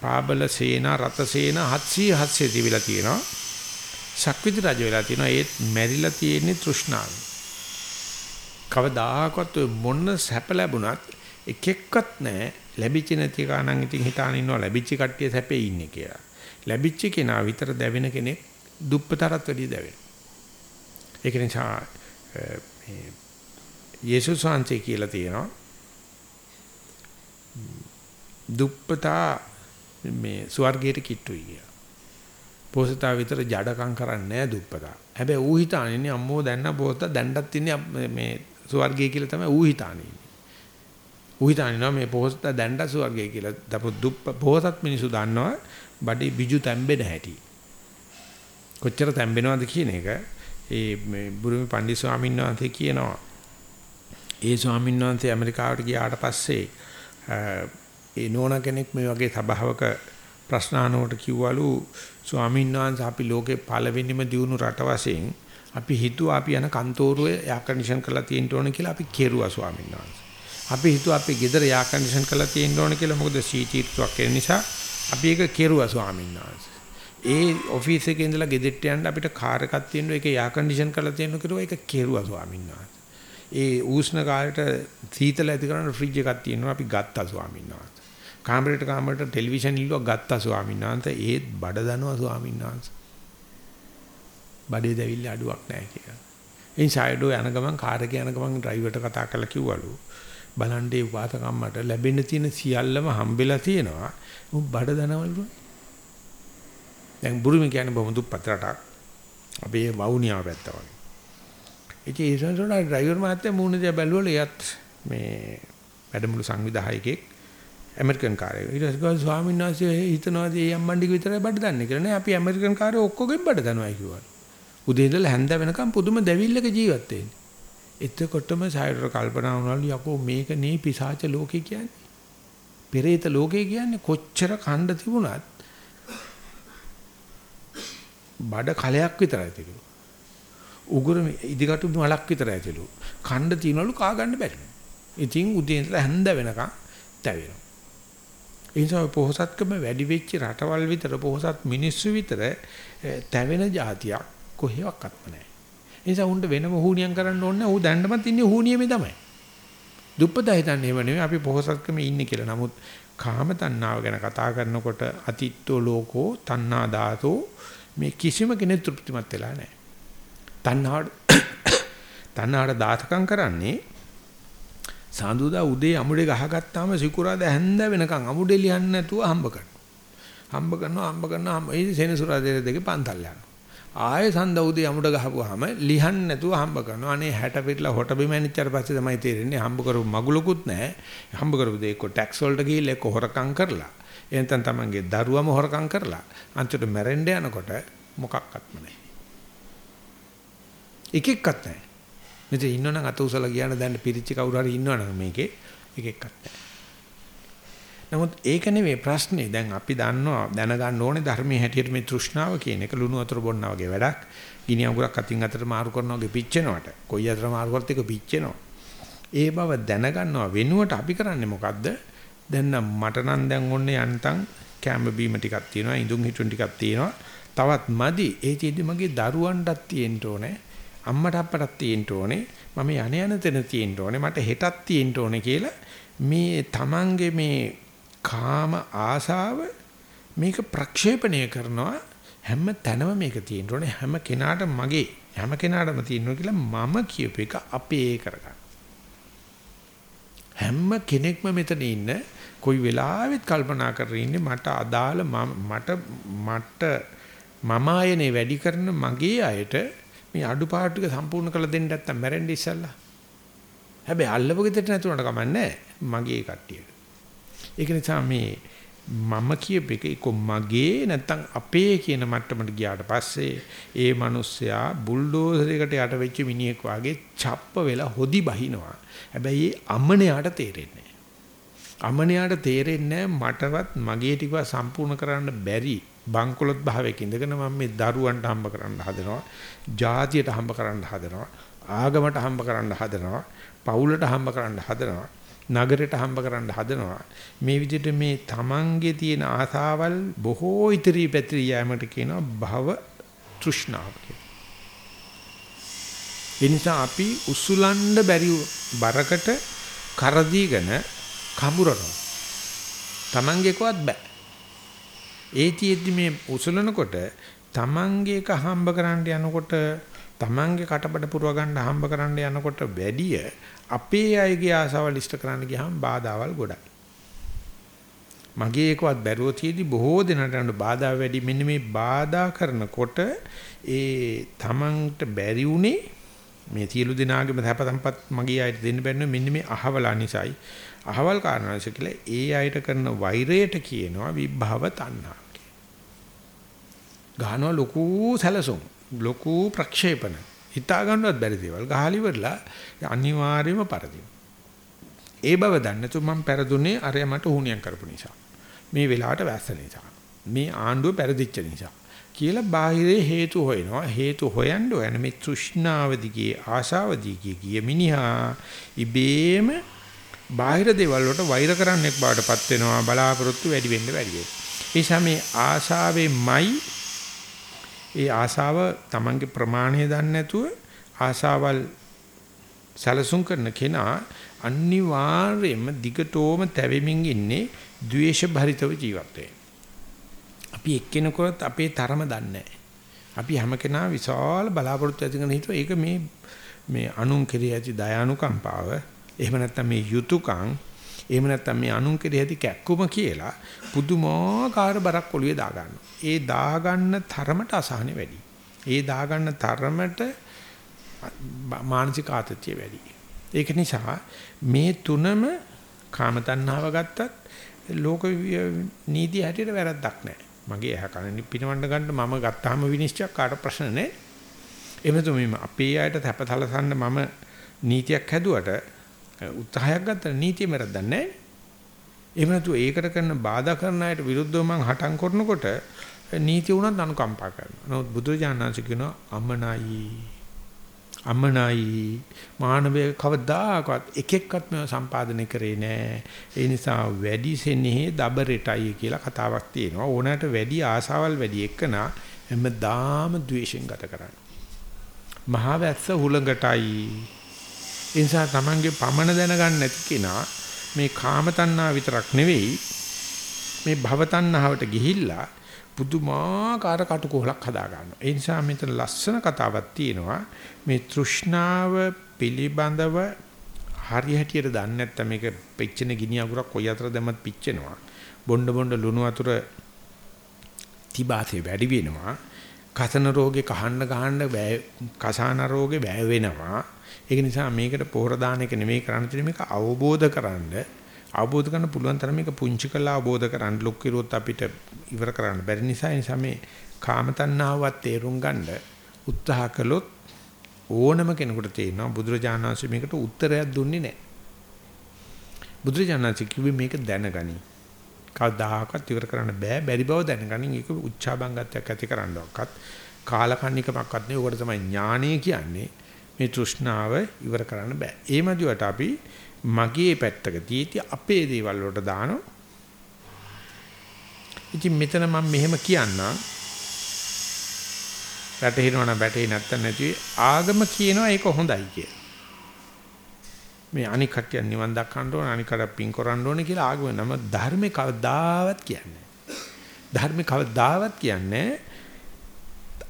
පාබල සේනා රත සේනා 700 700 තිබිලා තියෙනවා ශක්විති රජ වෙලා තියෙනවා ඒත් මැරිලා තියෙන්නේ තෘෂ්ණාවෙන් කවදාහකවත් මොන සැප ලැබුණත් එක එක්කත් නැහැ ලැබිච්ච නැති කාණන් ඉතින් හිතාන ඉන්නවා ලැබිච්ච කට්ටිය සැපේ ඉන්නේ කියලා ලැබිච්ච කෙනා විතර දැවෙන කෙනෙක් දුප්පතරත් වැඩිය දැවෙන. ඒක නිසා මේ යේසුස් වහන්සේ කියලා තියෙනවා දුප්පතා මේ ස්වර්ගයට කිට්ටුයි කියලා. පොසතා විතර ජඩකම් කරන්නේ නැහැ දුප්පතා. හැබැයි ඌ හිතාන්නේ අම්මෝ දැන්න පොසතා දැන්නත් ඉන්නේ මේ ස්වර්ගය කියලා තමයි ඌ හිතාන්නේ. ඌ හිතාන්නේ මේ පොසතා දැන්නත් ස්වර්ගය කියලා. දපො දුප්ප පොසත් මිනිසු දන්නවා බඩේ බිජු තැම්බෙන හැටි. කොච්චර තැම්බෙනවද කියන එක ඒ මේ බුරුමි පණ්ඩිත ස්වාමීන් වහන්සේ කියනවා. ඒ ස්වාමීන් වහන්සේ ඇමරිකාවට ගියාට පස්සේ ඒ නෝන කෙනෙක් මේ වගේ සභාවක ප්‍රශ්න අහනකොට කිව්වලු ස්වාමීන් වහන්සේ අපි ලෝකේ පළවෙනිම දියුණු රට වශයෙන් අපි හිතුවා අපි යන කන්තෝරුවේ එයා කන්ඩිෂන් කරලා තියෙන්න ඕන කියලා අපි කෙරුවා ස්වාමීන් වහන්සේ. අපි හිතුවා අපි ගෙදර එයා කන්ඩිෂන් කරලා තියෙන්න ඕන කියලා මොකද සීටීට්ටුවක් ඒ නිසා අපි ඒක කෙරුවා ස්වාමීන් වහන්සේ. ඒ ඔෆිස් එකේ ඉඳලා ගෙදෙට්ට යන්න අපිට කාර් එකක් තියෙනවා ඒක එයා කන්ඩිෂන් කරලා තියෙනවා කිරුවා ඒක කෙරුවා ස්වාමීන් වහන්සේ. ඒ උෂ්ණ කාලයට සීතල ඇති කරන ෆ්‍රිජ් එකක් තියෙනවා අපි ගත්තා ස්වාමීන් වහන්සේ. කාමරේට කාමරේට ටෙලිවිෂන් ඉල්ලුවා ගත්තා ස්වාමීන් වහන්සේ ඒත් බඩ දනවා ස්වාමීන් වහන්සේ. බඩේ දැවිල්ල අඩුවක් නැහැ කියලා. එයින් සයිඩෝ යන ගමන් කාර් එකේ යන ගමන් ඩ්‍රයිවර්ට කතා කරලා කිව්වලු බලන්නේ වාතකම්මට ලැබෙන්න තියෙන සියල්ලම හම්බෙලා තියෙනවා. උන් බඩ දනවලු. දැන් බුරුම කියන්නේ බොහොම දුප්පත් රටක්. අපේ වවුනියාව පැත්ත වගේ. ඉතින් ඒ සංසෝනා ඩ්‍රයිවර් මහත්තයා මූණ දිහා බැලුවල එයත් මේ වැඩමුළු සංවිධායකෙක් ඇමරිකන් කාර්යය. ඊට පස්සේ ස්වාමීන් වහන්සේ හිතනවාද මේ අම්මණ්ඩික විතරයි බඩ දන්නේ කියලා නෑ. අපි ඇමරිකන් කාර්යය ඔක්කොගෙන් බඩ දනවා කිව්වා. උදේ ඉඳලා හැන්ද වෙනකම් පුදුම දැවිල්ලක ජීවත් වෙන්නේ. එතකොටම සායර කල්පනා වුණාලු යකෝ මේක නේ පිසාච ලෝකේ කියන්නේ. පෙරේත ලෝකේ කියන්නේ කොච්චර කණ්ඩ තිබුණත් බඩ කලයක් විතරයි තිබු. උගුර ඉදිකටු මලක් විතරයි තිබු. කණ්ඩ තියනලු කා ගන්න බැරි. ඉතින් උදේ ඉඳලා හැන්ද වෙනකන් තැවෙනවා. ඒ නිසා පොහසත්කම වැඩි වෙච්ච රටවල් විතර පොහසත් මිනිස්සු විතර තැවෙන જાතියක් කොහෙවත්ම නැහැ. ඒ නිසා උන්ට වෙනම හුනියම් කරන්න ඕනේ නැහැ. ඌ දැන්නමත් ඉන්නේ හුනියමේ තමයි. දුප්පතා හිතන්නේ ඒව නෙවෙයි අපි පොහසත්කමේ ඉන්නේ කියලා. නමුත් කාම තණ්හාව ගැන කතා කරනකොට අතිත්තෝ ලෝකෝ තණ්හා ධාතෝ මේ කිසිම කෙනෙක් තෘප්තිමත් වෙලා නැහැ. තණ්හාවට තණ්හාවට දාතකම් කරන්නේ සාඳුදා උදේ අමුඩේ ගහගත්තාම සිකුරාදා හැන්ද වෙනකන් අමුඩේ ලියන්නේ නැතුව හම්බ කරනවා. හම්බ කරනවා හම්බ කරනවා හම්බ ඒ සෙනසුරාදා දෙකේ පන්තල් යනවා. ආයෙ සඳ උදේ අමුඩ ගහපුවාම ලිහන්න නැතුව හම්බ කරනවා. අනේ 60 පිටලා හොට බිම ඇනිච්චට පස්සේ තමයි තේරෙන්නේ හම්බ කරපු මගුලකුත් නැහැ. හම්බ කරපු දේ එක්ක ටැක්ස් වලට ගිහිල්ලා එක්ක හොරකම් කරලා. එහෙනම් තමන්ගේ දරුවම හොරකම් කරලා. අන්තිමට මැරෙන්න යනකොට මොකක්වත්ම නැහැ. එක එක්කත් නැහැ. මෙතන ඉන්නවනම් අත උසලා කියන දැන් පිරිච්ච කවුරු හරි ඉන්නවනම් මේකේ එක එක්කත් නැහැ. නමුත් ඒක නෙවෙයි ප්‍රශ්නේ. දැන් අපි දන්නවා දැනගන්න ඕනේ ධර්මයේ හැටියට මේ තෘෂ්ණාව කියන එක ලුණු වතුර බොන්නා වගේ වැඩක්. ගිනි අඟුරක් අතින් අතට මාරු කරනවා වගේ පිච්චෙනවට. කොයි අතට මාරු කරත් එක පිච්චෙනවා. ඒ බව දැනගන්නවා වෙනුවට අපි කරන්නේ මොකද්ද? දැන් නම් මට නම් දැන් ඔන්නේ යන්තම් කැම බීම ටිකක් තියෙනවා, ඉඳුන් හිටුන් ටිකක් තියෙනවා. තවත් මදි. ඒ චේදි මගේ දරුවන්ටත් තියෙන්න ඕනේ. අම්මට අප්පටත් තියෙන්න ඕනේ. මම යණ යන තැන තියෙන්න ඕනේ. මට හෙටත් තියෙන්න ඕනේ කියලා මේ Tamange මේ කාම ආසාව මේක ප්‍රක්ෂේපණය කරනවා හැම තැනම මේක තියෙන්න ඕනේ. හැම කෙනාට මගේ හැම කෙනාටම තියෙන්න කියලා මම කියපු එක අපේ කරගන්න. හැම කෙනෙක්ම මෙතන ඉන්න කොයි වෙලාවෙත් කල්පනා කරගෙන ඉන්නේ මට අදාළ මට මට මම ආයනේ වැඩි කරන මගේ අයට මේ අඩුපාඩු ටික සම්පූර්ණ කරලා දෙන්න නැත්තම් මැරෙන්න ඉස්සල්ලා. හැබැයි අල්ලපු ගෙදරට නැතුණට කමන්නේ මගේ කට්ටියට. ඒක නිසා මේ මම කියප එක එක්ක මගේ නැත්තම් අපේ කියන මට්ටමට ගියාට පස්සේ ඒ මිනිස්සයා බුල්ඩෝසරයකට යට වෙච්ච මිනිහෙක් වාගේ ڇප්ප වෙලා හොදි බහිනවා. හැබැයි ඒ අමනයාට තේරෙන්නේ අමනයාට තේරෙන්නේ මටවත් මගේ ටිකව සම්පූර්ණ කරන්න බැරි බංකොලොත් භාවයක ඉඳගෙන මම මේ දරුවන්ට හම්බ කරන්න හදනවා, ජාතියට හම්බ කරන්න හදනවා, ආගමට හම්බ කරන්න හදනවා, පවුලට හම්බ කරන්න හදනවා, නගරයට හම්බ කරන්න හදනවා. මේ විදිහට මේ Tamange තියෙන ආසාවල් බොහෝ ඉදිරි පැතිරී යෑමට කියනවා භව තෘෂ්ණාව කියලා. එනිසා අපි උසුලන්න බැරි බරකට කරදීගෙන කඹරනවා. Tamangeකවත් බෑ. ඒතියෙදි මේ උසලනකොට තමන්ගේ එක හම්බ කරන්න යනකොට තමන්ගේ කටබඩ පුරව ගන්න හම්බ කරන්න යනකොට වැඩිය අපේ අයගේ ආසාවල් ඉෂ්ට කරන්න ගියාම බාධාවල් ගොඩයි. මගේ එකවත් බැරුව තියේදී බොහෝ දෙනාට යන බාධා වැඩි. මෙන්න මේ බාධා කරනකොට ඒ තමන්ට බැරි උනේ මේ සියලු දෙනාගේම සැප සම්පත් මගේ අයට දෙන්න බැන්න මෙන්න මේ අහවලා නිසායි. අහවල් කාරණාස කියලා ඒ අයට කරන වෛරයට කියනවා විභව තණ්හා. ගහනවා ලොකු සැලසුම් ලොකු ප්‍රක්ෂේපණ හිතා ගන්නවත් බැරි දේවල්. ගහලි වරලා අනිවාර්යයෙන්ම පරදින ඒ බව දන්නතු මම පෙරදුනේ අරය මට හුණියම් කරපු නිසා. මේ වෙලාවට වැස්ස නිසා. මේ ආණ්ඩුව පෙරදිච්ච නිසා. කියලා බාහිරේ හේතු හොයනවා. හේතු හොයන්න යන මේ තෘෂ්ණාව දිගේ ආශාව දිගේ ගිය මිනිහා ඉබේම බාහිර දේවල් වලට වෛර කරන්නෙක් බවටපත් වෙනවා. බලාපොරොත්තු වැඩි වෙන්න වැඩි වෙන්න. ඒ සමේ ආශාවෙමයි ඒ ආශාව Tamange ප්‍රමාණය දන්නේ නැතුව ආශාවල් සැලසුම් කරන කෙනා අනිවාර්යයෙන්ම දිගටම තැවෙමින් ඉන්නේ ද්වේෂ භරිතව ජීවත් අපි එක්කෙනෙකුට අපේ තරම දන්නේ අපි හැම කෙනා විශාල බලාපොරොත්තු ඇති කරන හිතුව ඒක මේ මේ අනුන් කෙරෙහි ඇති දයානුකම්පාව එහෙම නැත්නම් මේ යුතුයකම් එහෙම නැත්නම් මේ අනුන් කෙරෙහි ඇති කැක්කුම කියලා පුදුමාකාර බරක් ඔළුවේ දා ගන්නවා. ඒ දා ගන්න තරමට අසහනෙ වැඩි. ඒ දා ගන්න තරමට මානසික ආතතිය වැඩි. ඒක නිසා මේ තුනම කාම තණ්හාව ගත්තත් ලෝක නීති හැටියට වැරද්දක් නැහැ. මගේ ඇහ කන පිනවන්න ගන්න මම ගත්තාම විනිශ්චයක් කාට ප්‍රශ්න නැහැ. එහෙම තුමීම අපේ අයට තැපතලසන්න මම නීතියක් හැදුවට උත්සාහයක් ගත්තා නීතිය මරද්දක් නැහැ. එහෙම නැතු ඒකට කරන බාධා කරන අයට විරුද්ධව මං හටන් කරනකොට නීතිය උනත් අනුකම්පා කරනවා. නමුත් බුදුරජාණන් වහන්සේ කියනවා අමනයි අමනයි මානවය කවදාකවත් එක එක්කත් මේව සම්පාදනය කරේ නෑ. ඒ නිසා වැඩි සෙනෙහි දබරටයි කියලා කතාවක් තියෙනවා. ඕනෑමට වැඩි ආසාවල් වැඩි එක්කන හැමදාම ද්වේෂෙන් ගත කරන්නේ. මහා වැස්ස හුලඟටයි. ඒ නිසා Tamange පමණ දැනගන්න නැති කෙනා මේ කාම තණ්හා විතරක් නෙවෙයි මේ භව තණ්හාවට ගිහිල්ලා පුදුමාකාර කටුකොහලක් හදා ගන්නවා. ඒ නිසා මෙතන ලස්සන කතාවක් තියෙනවා. මේ තෘෂ්ණාව පිළිබඳව හරි හැටියට දන්නේ නැත්නම් මේක පිච්චෙන ගිනි අගුරක් කොයි අතර දැම්මත් පිච්චෙනවා. බොණ්ඩ බොණ්ඩ ලුණු වතුර තිබාතේ වැඩි වෙනවා. කසන රෝගේ කහන්න ගහන්න කසාන රෝගේ වැය වෙනවා. ඒක නිසා මේකට පොහොර දාන එක නෙමෙයි කරන්න තියෙන්නේ මේක අවබෝධ කරන්නේ අවබෝධ කරන්න පුළුවන් තරම මේක පුංචි කරලා අවබෝධ කරන්න ලොක් කිරුවොත් අපිට ඉවර කරන්න බැරි නිසා ඒ නිසා මේ කාම තණ්හාවත් තේරුම් ගන්න උත්සාහ කළොත් ඕනම කෙනෙකුට තේරෙනවා බුදුරජාණන් වහන්සේ මේකට උත්තරයක් දුන්නේ නැහැ. බුදුරජාණන් වහන්සේ කිව්වේ මේක දැනගනි. කවදාකවත් ඉවර කරන්න බෑ බැරි බව දැනගනින් ඒක උච්චාබංගත්වයක් ඇති කරන්නවක්වත් කාලකන්නිකමක්වත් නෙවෙයි. උකට තමයි ඥානය කියන්නේ. මේ තෘෂ්ණාව ඉවර කරන්න බෑ. ඒ මදිවට අපි මගේ පැත්තක තියෙති අපේ දේවල් වලට දානවා. ඉතින් මෙතන මම මෙහෙම කියන්නම්. වැටහෙනවා නම් වැටේ නැත්තම් නැති ආගම කියනවා ඒක හොඳයි කියලා. මේ අනික් කට්ටිය නිවන් දක්වන්න ඕන අනික් කඩ පින් කරන්න ඕනේ කියලා ආගම නම ධර්මේ කවදාවත් කියන්නේ. ධර්මේ කවදාවත් කියන්නේ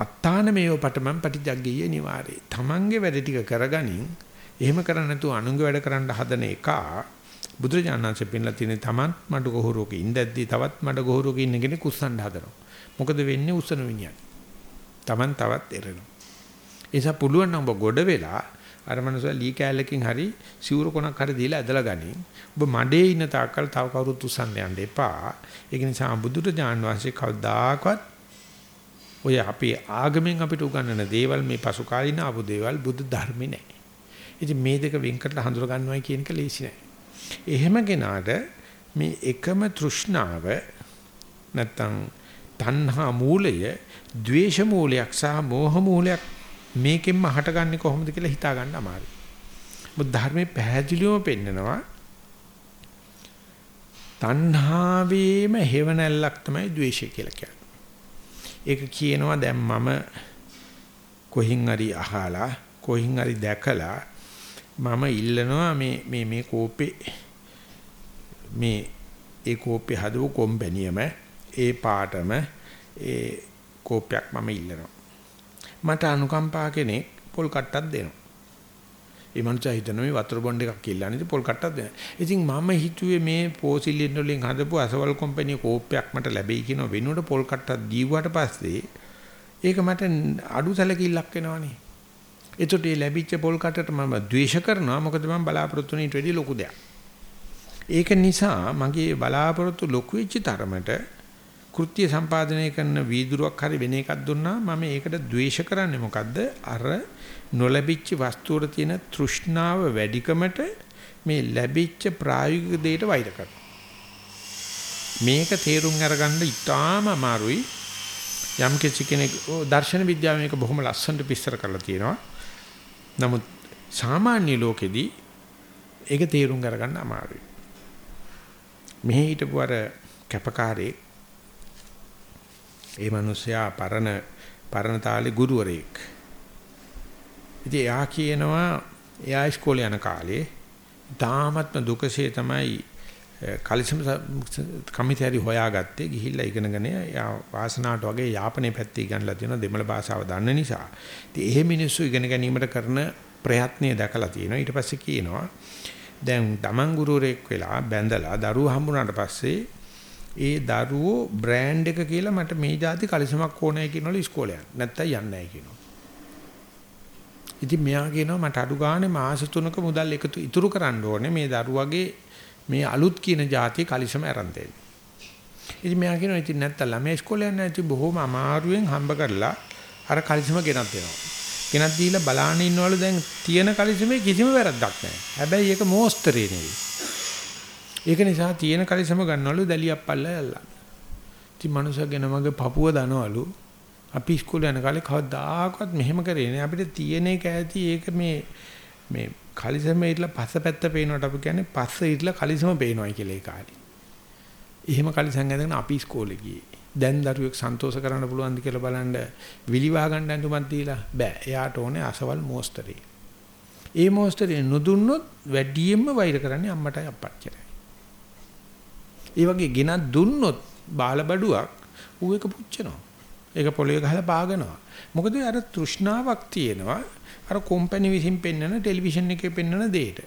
අත්තාන මේව පටමන් පටිජග්ගීය නිවාරේ. Tamange වැඩ ටික කරගනින් එහෙම කරන්නේ නැතුව අනුන්ගේ වැඩ කරන්න හදන එක බුදුරජාණන්සේ පෙන්ලා තියෙන තමන් මඩ ගොහරුවක ඉඳද්දී තවත් මඩ ගොහරුවක ඉන්න කෙනෙක් උස්සන්න හදනවා. මොකද වෙන්නේ උස්සන විනියක්. තමන් තවත් එරෙනවා. ඒ නිසා පුළුවන් නම් ඔබ ගොඩ වෙලා අර මනුස්සයා ලී කෑල්ලකින් හරි සිවුර කොනක් හරි දීලා ඇදලා ගනින්. ඔබ මඩේ ඉන්න තාක්කල් තව කවුරුත් උස්සන්න යන්න එපා. ඒක නිසා බුදුරජාණන් වහන්සේ කවදාකවත් ඔය අපේ ආගමෙන් අපිට උගන්වන දේවල් මේ පසු කාලින ආපු දේවල් බුදු ධර්මේ නැහැ. ඉතින් මේ දෙක වෙන් කරලා හඳුර ගන්නවයි කියන එක ලේසි නෑ. එහෙම කෙනාට මේ එකම තෘෂ්ණාව නැත්තම් තණ්හා මූලය, ද්වේෂ මූලයක් සහ මෝහ මූලයක් මේකෙන්ම හටගන්නේ කොහොමද කියලා හිතා ගන්න අමාරුයි. බුද්ධ ධර්මයේ පැහැදිලිවම පෙන්නනවා තණ්හාවේම හේවණල්ලක් තමයි ද්වේෂය කියලා කියන්නේ. ඒක කියනවා දැන් මම කොහින් හරි අහලා කොහින් හරි දැකලා මම ඉල්ලනවා මේ මේ මේ කෝපේ මේ ඒ කෝපේ හදව කොම්පැනියම ඒ පාටම ඒ කෝපයක් මම ඉල්ලනවා. මට අනුකම්පා කෙනෙක් පොල් කට්ටක් දෙනවා. ඒ මනුස්සයා හිතනවා මේ වතුර බොණ්ඩ එකක් ඉල්ලන්නේ පොල් කට්ටක් දෙනවා ඉතින් මම හිතුවේ මේ පෝසිලින් වලින් හදපු අසවල් කම්පැනි කෝපයක් මට ලැබෙයි කියන වෙනුවට පොල් කට්ටක් දීුවාට පස්සේ ඒක මට අඩු සැලකිල්ලක් වෙනවනේ. එතකොට මේ ලැබිච්ච පොල් කටට මම ද්වේෂ කරනවා. මොකද මම බලාපොරොත්තු වෙන ඊට වැඩිය ලොකු දෙයක්. ඒක නිසා මගේ බලාපොරොත්තු ලොකු වෙච්ච තරමට කෘත්‍ය සම්පාදනය කරන වීදුරුවක් හරි වෙන එකක් දුන්නා. මම ඒකට ද්වේෂ කරන්නේ මොකද්ද? අර නොලැබිච්ච වස්තුවර තියෙන තෘෂ්ණාව වැඩිකමට මේ ලැබිච්ච ප්‍රායෝගික දෙයට වෛර කරනවා මේක තේරුම් අරගන්න ඉතාම අමාරුයි යම් කෙනෙක් දර්ශන විද්‍යාව මේක බොහොම ලස්සනට විස්තර කරලා තියෙනවා නමුත් සාමාන්‍ය ලෝකෙදී ඒක තේරුම් ගන්න අමාරුයි. මෙහි හිටපු අර කැපකාරේ ඒ මිනිසයා පරණ පරණ තාලේ ගුරුවරයෙක්. ඉතින් එයා කියනවා එයා ඉස්කෝලේ යන කාලේ තාමත්ම දුකසේ තමයි කලිසම කමිටරි හොයාගත්තේ ගිහිල්ලා ඉගෙනගෙන යා වාසනාවට වගේ යාපනයේ පැත්තේ ඉගෙනලා තියෙනවා දෙමළ භාෂාව දන්න නිසා. ඉතින් එහෙ මිනිස්සු ඉගෙන ගැනීමට කරන ප්‍රයත්නය දැකලා තියෙනවා. ඊට පස්සේ කියනවා දැන් තමන් ගුරුවරයෙක් වෙලා බැඳලා දරුවෝ හම්බුනාට පස්සේ ඒ දරුවෝ බ්‍රෑන්ඩ් එක කියලා මට මේ જાති කලිසමක් ඕනයි කියනවලු ඉස්කෝලේ යන්න. නැත්තම් යන්නේ නැහැ කියනවා. ඉතින් මෙයා කියනවා මට අඩු ගානේ මාස 3ක මුදල් එකතු ඉතුරු කරන්න ඕනේ මේ දරුවගේ මේ අලුත් කියන જાතිය කලිසම අරන් දෙන්න. ඉතින් මෙයා කියනවා ඉතින් නැත්තම් ළමයා ඉස්කෝලේ යන්නේ නැති බොහොම අමාරුවෙන් හම්බ කරලා අර කලිසම ගෙනත් දෙනවා. ගෙනත් දීලා බලාන ඉන්නවලු දැන් තියෙන කලිසමේ කිසිම වැරද්දක් නැහැ. හැබැයි ඒක මෝස්තරේ නෙවෙයි. ඒක නිසා තියෙන කලිසම ගන්නවලු දැලියක් පල්ලා යල්ලා. ඉතින් මනුස්සයගෙන මගේ පපුව දනවලු. අපි ඉස්කෝලේ යන කාලේ කවදාකවත් මෙහෙම කරේ නෑ. අපිට තියෙන එක ඇති ඒක මේ මේ කලිසම ඉట్లా පස්සපැත්ත පේනවට අපි කියන්නේ පස්ස ඉట్లా කලිසම පේනවායි කියලා ඒ කාලේ. එහෙම කලිසම් ඇඳගෙන අපි ඉස්කෝලේ ගියේ. දැන් දරුවෙක් සන්තෝෂ කරන්න පුළුවන්ද කියලා බලන්න විලිවා ගන්න ඇඳුමක් දීලා බෑ. එයාට ඕනේ අසවල් මොස්තරේ. ඒ මොස්තරේ නොදුන්නොත් වැඩියෙන්ම වෛර කරන්නේ අම්මටයි අප්පට කියලා. ඒ වගේ ගෙනත් දුන්නොත් බාලබඩුවක් ඌ එක පුච්චනවා. ඒක පොළවේ ගහලා පාගනවා. මොකද අර තෘෂ්ණාවක් තියෙනවා. අර කම්පැනි විසින් පෙන්වන ටෙලිවිෂන් එකේ පෙන්වන දෙයට.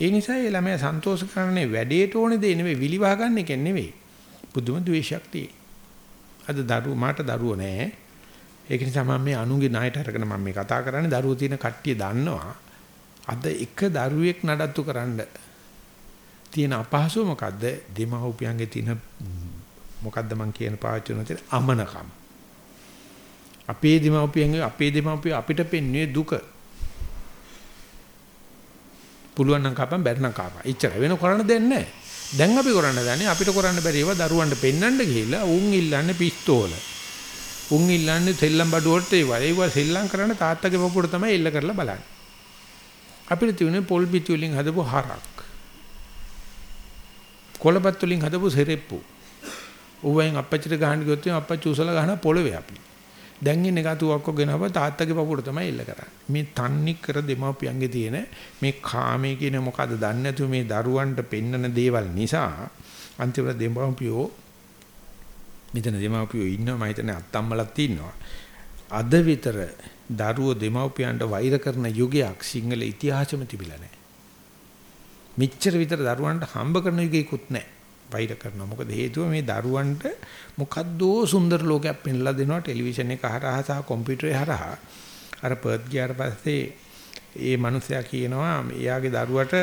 ඒ නිසා ඒ ළමයා සන්තෝෂ කරන්නේ වැඩේට ඕනේ දේ නෙවෙයි විලිවා ගන්න එක නෙවෙයි. පුදුම ද්වේෂයක් තියෙයි. අද දරුවෝ මාට දරුවෝ නැහැ. ඒක නිසා මම මේ අනුගේ ණයට අරගෙන මම මේ කතා කරන්නේ දරුවෝ තියෙන කට්ටිය දන්නවා. අද එක දරුවෙක් නඩත්තු කරන්න තියෙන අපහසුව මොකද්ද? දෙමව්පියන්ගේ තියෙන මොකද්ද මං කියන පාවිච්චි කරන තියෙන අමනකම. අපේ දෙමව්පියන්ගේ අපේ දෙමව්පිය අපිට පෙන්වන්නේ දුක. පුළුවන් නම් කපන් බැරි නම් කපන්. එච්චර වෙන කරන්න දෙයක් නැහැ. දැන් අපි කරන්න දන්නේ අපිට කරන්න බැරි ඒවා දරුවන්ට පෙන්වන්න ගිහිල්ලා උන් ඉල්ලන්නේ පිස්තෝල. උන් ඉල්ලන්නේ සෙල්ලම් බඩු වලට ඒවා. ඒවා සෙල්ලම් කරන්න තාත්තගේ පපුවට තමයි එල්ල කරලා බලන්නේ. අපිට තියෙන්නේ පොල් පිටි වලින් හදපු හරක්. කොළපත් වලින් හදපු සෙරෙප්පු. ඌවෙන් අපච්චිට ගහන්න ගියොත් අපච්චි උසල ගහන පොළවේ අපි. දැන් ඉන්නේ ගතුවක් ගෙනව තාත්තගේ පපුවට තමයි එල්ල කරන්නේ. මේ තන්නි කර දෙමව්පියන්ගේ තියෙන මේ කාමයේ කියන මොකද්ද දන්නේ නැතුව මේ දරුවන්ට පෙන්නන දේවල් නිසා අන්තිමට දෙමව්පියෝ මෙතන දෙමව්පියෝ ඉන්නවා මම හිතන්නේ අත්තම්මලක් ඉන්නවා. අද විතර දරුවෝ දෙමව්පියන්ට වෛර කරන යුගයක් සිංහල ඉතිහාසෙම තිබිලා නැහැ. මෙච්චර විතර දරුවන්ට හම්බ කරන යුගයකුත් නැහැ. වෛර කරනවා. මොකද හේතුව මේ දරුවන්ට මොකද්දෝ සුන්දර ලෝකයක් පෙන්ලා දෙනවා ටෙලිවිෂන් එක හරහා සහ කම්පියුටරේ හරහා. අර පර්ත් ගියාට පස්සේ ඒ මිනිසයා කියනවා එයාගේ දරුවට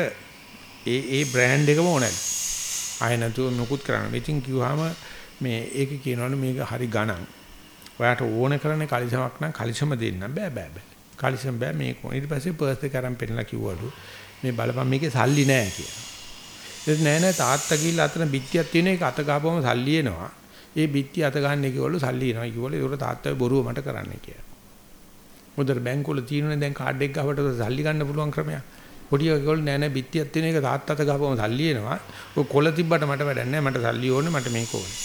ඒ ඒ බ්‍රෑන්ඩ් එකම ඕනයි. ආය නැතුව මොකුත් කරන්න. ඉතින් කිව්වහම මේ ඒක කියනවනේ මේක හරි ගණන්. ඔයාට ඕන කරන්නේ කලිසමක් නම් කලිසම දෙන්න බෑ බෑ බෑ. කලිසම බෑ මේක. ඊට පස්සේ පර්ස් එක අරන් පෙන්නලා කිව්වලු මේ බලපන් මේකේ සල්ලි නෑ කියලා. ඒක නෑ නෑ තාත්තා ගිහිල්ලා අතන බිත්තියක් තියෙන එක අත ගාපුවම සල්ලි එනවා. ඒ බිත්තිය අත ගන්න කිව්වලු සල්ලි එනවා කිව්වලු ඒක තාත්තා බොරුව මට කරන්න කියලා. මොකද බැංකුවල තියෙනනේ දැන් කාඩ් එක ගහවට සල්ලි ගන්න පුළුවන් ක්‍රමයක්. පොඩි එකගොල්ලෝ නෑ නෑ බිත්තියක් තියෙන එක තාත්තා අත ගාපුවම සල්ලි එනවා. ඔය කොළ තිබ්බට මට වැඩක් නෑ මට සල්ලි ඕනේ මට මේක ඕනේ.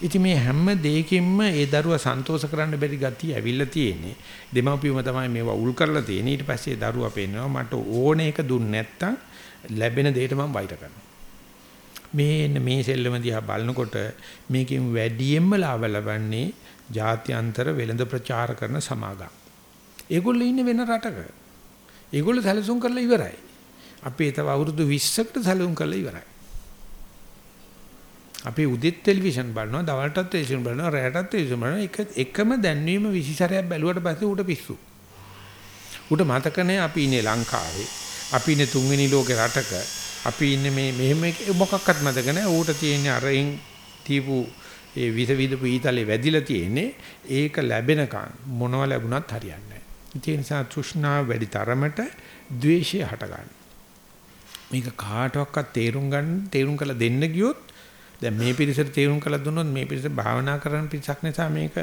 ඉතින් මේ හැම දෙයකින්ම ඒ දරුවා සන්තෝෂ කරන්න බැරි ගතිය ඇවිල්ලා තියෙන්නේ. දෙමව්පියම තමයි මේවා උල් කරලා තියෙන්නේ. ඊට පස්සේ දරුවා පේනවා මට ඕන එක දුන්නේ නැත්තම් ලැබෙන දෙයට මම වෛර කරනවා. මේ මේ සෙල්ලම දිහා බලනකොට මේකෙන් වැඩියෙන්ම ලාභ ලබන්නේ ජාත්‍යන්තර වෙළඳ ප්‍රචාර කරන සමාගම්. ඒගොල්ලෝ ඉන්නේ වෙන රටක. ඒගොල්ලෝ සැලසුම් කරලා ඉවරයි. අපි තව අවුරුදු 20කට සැලසුම් කරලා ඉවරයි. අපි උදෙත් ටෙලිවිෂන් බලනවා, දවල්ටත් ටෙලිවිෂන් බලනවා, රැයටත් ටෙලිවිෂන් බලනවා. එක එකම දැන්වීම 20 සැරයක් බැලුවට පස්සේ ඌට පිස්සු. ඌට මතක නැහැ අපි ඉන්නේ ලංකාවේ. අපි ඉන්නේ තුන්වෙනි ලෝකේ රටක. අපි ඉන්නේ මේ මෙහෙම මොකක්වත් මතක නැහැ. ඌට තියෙන්නේ අරින් තීපු ඒ විස විදපු ඊතලේ වැදිලා තියෙන්නේ. ඒක ලැබෙනකන් මොනව ලැබුණත් හරියන්නේ නැහැ. ඒ නිසා තෘෂ්ණාව වැඩි තරමට ද්වේෂය හටගන්න. මේක කාටවත් තේරුම් ගන්න තේරුම් කරලා දෙන්න ගියොත් දැන් මේ පිරිසට තේරුම් කරලා දුන්නොත් මේ පිරිස භාවනා කරන පිරිසක් නිසා මේක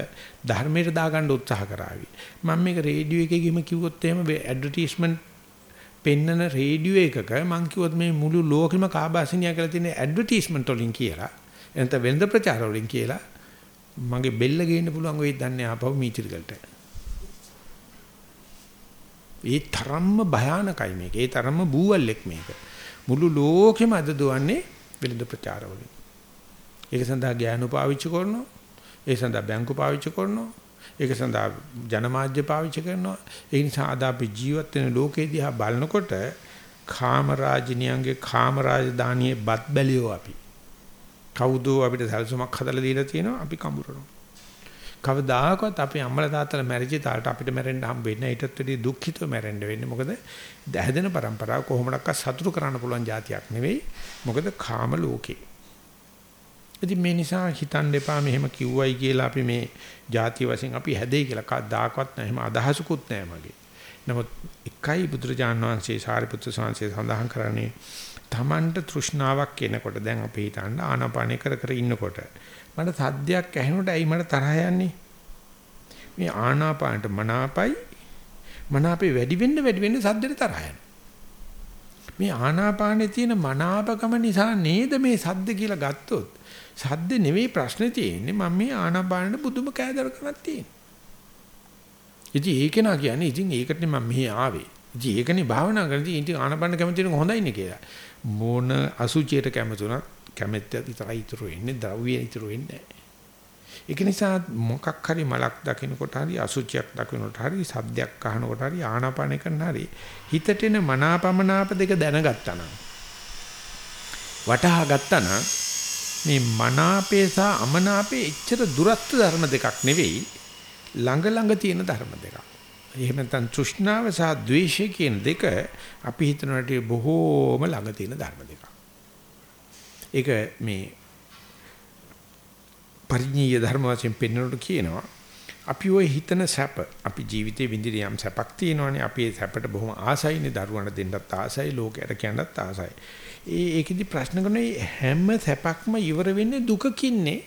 ධර්මයට දාගන්න උත්සාහ කරાવી. මම මේක රේඩියෝ එකේ ගිහින් කිව්වොත් එහෙම ඇඩ්වර්ටයිස්මන්ට් පෙන්නන රේඩියෝ එකක මං කිව්වොත් මේ මුළු ලෝකෙම කාබාසිනියා කියලා තියෙන ඇඩ්වර්ටයිස්මන්ට් වලින් කියලා එනත වෙළඳ ප්‍රචාර වලින් කියලා මගේ බෙල්ල ගේන්න පුළුවන් වෙයිද දන්නේ ආපහු මීචිරිකල්ට. ඒ තරම්ම භයානකයි මේක. ඒ තරම්ම බූවල්ෙක් මේක. මුළු ලෝකෙම අද දුවන්නේ වෙළඳ ප්‍රචාර වලින්. ඒක සඳහා ගෑනු පාවිච්චි කරනවා. ඒ සඳහා බැංකු පාවිච්චි කරනවා. ඒක සඳහා ජනමාධ්‍ය පාවිච්චි කරනවා. ඒ නිසා අද අපි ජීවත් වෙන ලෝකේ දිහා බලනකොට කාමරාජිනියන්ගේ කාමරාජධානියේ බත් බැලියෝ අපි. කවුද අපිට සැලසුමක් හදලා දීලා තියෙනවා අපි කඹරනවා. කවදාකවත් අපේ අම්මලා තාත්තලා මැරිච්ච තාලට අපිට මැරෙන්න හම්බ වෙන්නේ ඊටත් වැඩිය දුක්ඛිතව මැරෙන්න වෙන්නේ මොකද දැහැදෙන પરම්පරාව කොහොමඩක්වත් සතුටු කරන්න පුළුවන් જાතියක් නෙවෙයි මොකද කාම ලෝකේ ඉතින් මේ නිසා හිතන්න එපා මෙහෙම කිව්වයි කියලා අපි මේ ಜಾති වශයෙන් අපි හැදෙයි කියලා කවදාකවත් නැහැ. එහෙම අදහසකුත් නැහැ මගේ. නමුත් එකයි බුදුරජාන් වහන්සේ සාරිපුත්‍ර ස්වාමීන් සඳහන් කරන්නේ Tamanට තෘෂ්ණාවක් එනකොට දැන් අපි හිතන්න ආනාපානේ කර කර ඉන්නකොට මට සද්දයක් ඇහෙනකොට ඇයි මට තරහ යන්නේ? මේ ආනාපානට මනාපයි මනාපේ වැඩි වෙන්න වැඩි වෙන්න සද්දෙට තරහ යනවා. මේ ආනාපානේ තියෙන මනාපකම නිසා නේද මේ සද්ද කියලා ගත්තොත් සද්ද නෙවෙයි ප්‍රශ්නේ තියෙන්නේ මම මේ ආනාපානෙ බුදුම කෑදරකමක් තියෙන. ඉතින් ඒක නා කියන්නේ ඉතින් ඒකටනේ මම මෙහි ආවේ. ඉතින් ඒකනේ භාවනා කරන්නේ ඉතින් ආනාපාන කැමති වෙන හොඳයිනේ කියලා. මොන අසුචියට කැමතුණත් කැමැත්ත විතරයි ඉතුරු වෙන්නේ ද්‍රව්‍ය ඉතුරු වෙන්නේ නැහැ. ඒක නිසා මොකක් හරි මලක් දකිනකොට හරි අසුචියක් දකිනකොට හරි සද්දයක් අහනකොට හරි ආනාපාන කරන හරි හිතට එන මනාපමනාප දෙක දැනගත්තා නම් වටහා ගත්තා නම් මේ මනාපේ සහ අමනාපේ එච්චර දුරස්ත ධර්ම දෙකක් නෙවෙයි ළඟ ළඟ තියෙන ධර්ම දෙකක්. එහෙම නැත්නම් තෘෂ්ණාව සහ ද්වේෂය කියන දෙක අපි හිතනට බොහෝම ළඟ තියෙන ධර්ම දෙකක්. ඒක මේ පරිඤ්ඤය ධර්ම වශයෙන් පෙන්වනකොට කියනවා අපි ওই හිතන සැප අපි ජීවිතේ විඳින යම් සැපක් තියෙනවානේ අපි ඒ සැපට බොහොම ආසයිනේ දරුවන්ට දෙන්නත් ආසයි ලෝකයට කියන්නත් ආසයි. ඒ ඒකෙදි ප්‍රශ්න කරන හැම සැපක්ම ඉවර වෙන්නේ දුකකින්නේ?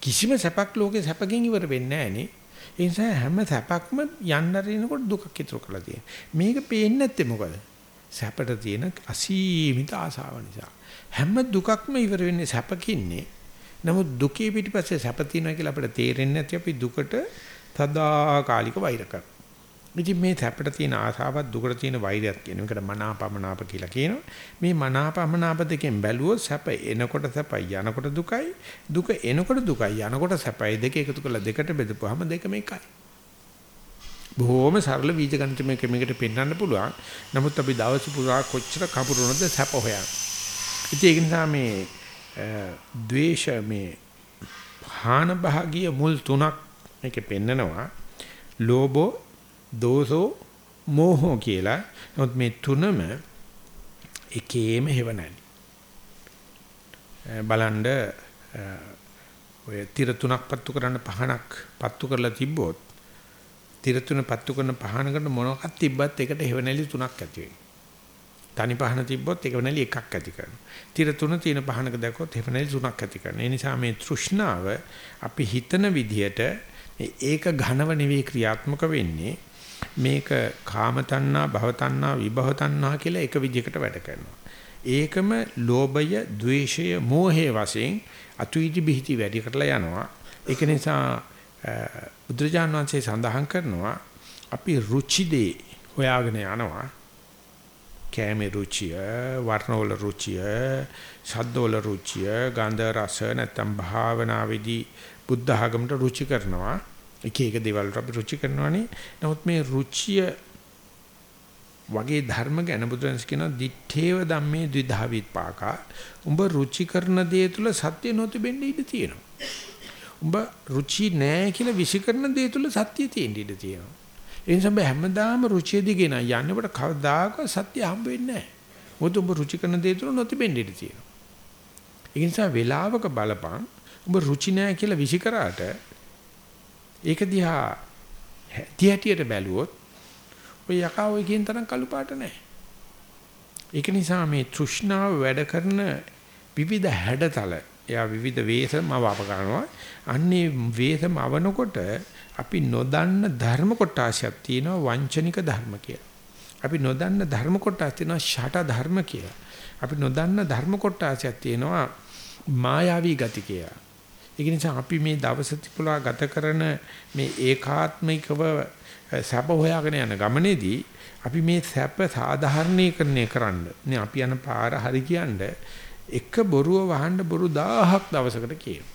කිසිම සැපක් ලෝකේ සැපකින් ඉවර වෙන්නේ නැහනේ. ඒ නිසා හැම සැපක්ම යන්න රිනකොට දුකක් ඉතුරු කරලා තියෙනවා. මේක පේන්නේ නැත්තේ මොකද? සැපට තියෙන අසීමිත ආසාව නිසා. හැම දුකක්ම ඉවර වෙන්නේ සැපකින්නේ. නමුත් දුකේ පිටිපස්සේ සැප තියෙනවා කියලා අපිට තේරෙන්නේ නැති අපි දුකට සදාකාලික වෛර කරනවා. ඉතින් මේ සැපට තියෙන ආසාවත් දුකට තියෙන වෛරයත් කියන එකට මනාපමනාප කියලා කියනවා. මේ මනාපමනාප දෙකෙන් බැලුවොත් සැප එනකොට සැපයි යනකොට දුකයි දුක එනකොට දුකයි යනකොට සැපයි දෙක එකතු කරලා දෙකට බෙදපුවාම දෙකම එකයි. බොහොම සරල බීජ ගණිතමය ක්‍රමයකට පෙන්වන්න පුළුවන්. නමුත් අපි දවස් පුරා කොච්චර කපුරුනොද සැප හොයන්නේ. ඉතින් ඒක නිසා මේ ද්වේෂ මේ හාන භාගීය මුල් තුනක් මේකේ පෙන්නනවා. ලෝභෝ, දෝසෝ, මෝහෝ කියලා. නමුත් මේ තුනම එකේම හේව නැහැ. බලන්න ඔය tira තුනක් පත්තු කරන්න පහනක් පත්තු කරලා තිබ්බොත් tira තුන පත්තු කරන පහනකට මොනවක්වත් තිබ්බත් ඒකට හේවණලි තුනක් ඇති වෙනවා. තනි පහන තිබ්බොත් ඒක වෙනලි එකක් ඇති කරනවා. tira තුන තියෙන පහනක දැක්කොත් ඒක වෙනලි තුනක් ඇති කරනවා. ඒ නිසා මේ තෘෂ්ණාව අපි හිතන විදිහට ඒක ඝනව නෙවෙයි ක්‍රියාත්මක වෙන්නේ. මේක කාම තණ්හා, භව තණ්හා, විභව තණ්හා කියලා එක විදිහකට වැඩ කරනවා. ඒකම ලෝභය, ద్వේෂය, මෝහය වශයෙන් අතුයිටි බිහිටි වැඩි කරලා යනවා. ඒක නිසා බුදුරජාණන් වහන්සේ සඳහන් කරනවා අපි රුචිදේ හොයාගෙන යනවා. කෑමේ රුචිය, වර්ණවල රුචිය, ශබ්දවල රුචිය, ගන්ධ රස නැත්තම් භාවනාවේදී බුද්ධ ආගමට රුචි කරනවා. එක එක දේවල් අපි රුචි කරනවානේ. නමුත් මේ රුචිය වගේ ධර්ම ගැන බුදුන්ස් කියනවා දිත්තේව ධම්මේ ද්විධා විපාකා. උඹ රුචි කරන දේ තුල සත්‍ය නොතිබෙන්න ඉඩ තියෙනවා. උඹ රුචි නැහැ කියලා විසිකරන දේ තුල සත්‍ය තියෙන්න ඉඩ තියෙනවා. ඒ නිසා බෑ හැමදාම රුචිය දිගේ නම් යන්නකොට කවදාකවත් සත්‍ය හම්බ වෙන්නේ නැහැ. මොකද ඔබ රුචි කරන දේ තුන නොතිබෙන්න ඉඩ තියෙනවා. ඒ නිසා වේලාවක බලපං ඔබ රුචි නැහැ කියලා විසි කරාට ඒක දිහා තියටියට බැලුවොත් ඔය යකා ඔය කියන තරම් කළු පාට නැහැ. ඒක නිසා මේ තෘෂ්ණාව වැඩ කරන විවිධ හැඩතල එයා විවිධ වේසම වප කරනවා. අන්නේ වේසම අවනකොට අපි නොදන්න ධර්ම කොටාසියක් තියෙනවා වංචනික ධර්ම කියලා. අපි නොදන්න ධර්ම කොටාස් තියෙනවා ෂට ධර්ම කියලා. අපි නොදන්න ධර්ම කොටාසියක් තියෙනවා මායාවී ගති කියලා. ඒ නිසා අපි මේ දවස තිපුලා ගත කරන මේ ඒකාත්මිකව සැප හොයාගෙන යන ගමනේදී අපි මේ සැප සාධාරණීකරණය කරන්න නේ අපි යන පාර හරි කියන්නේ එක බොරුව වහන්න බොරු 1000ක් දවසකට කියනවා.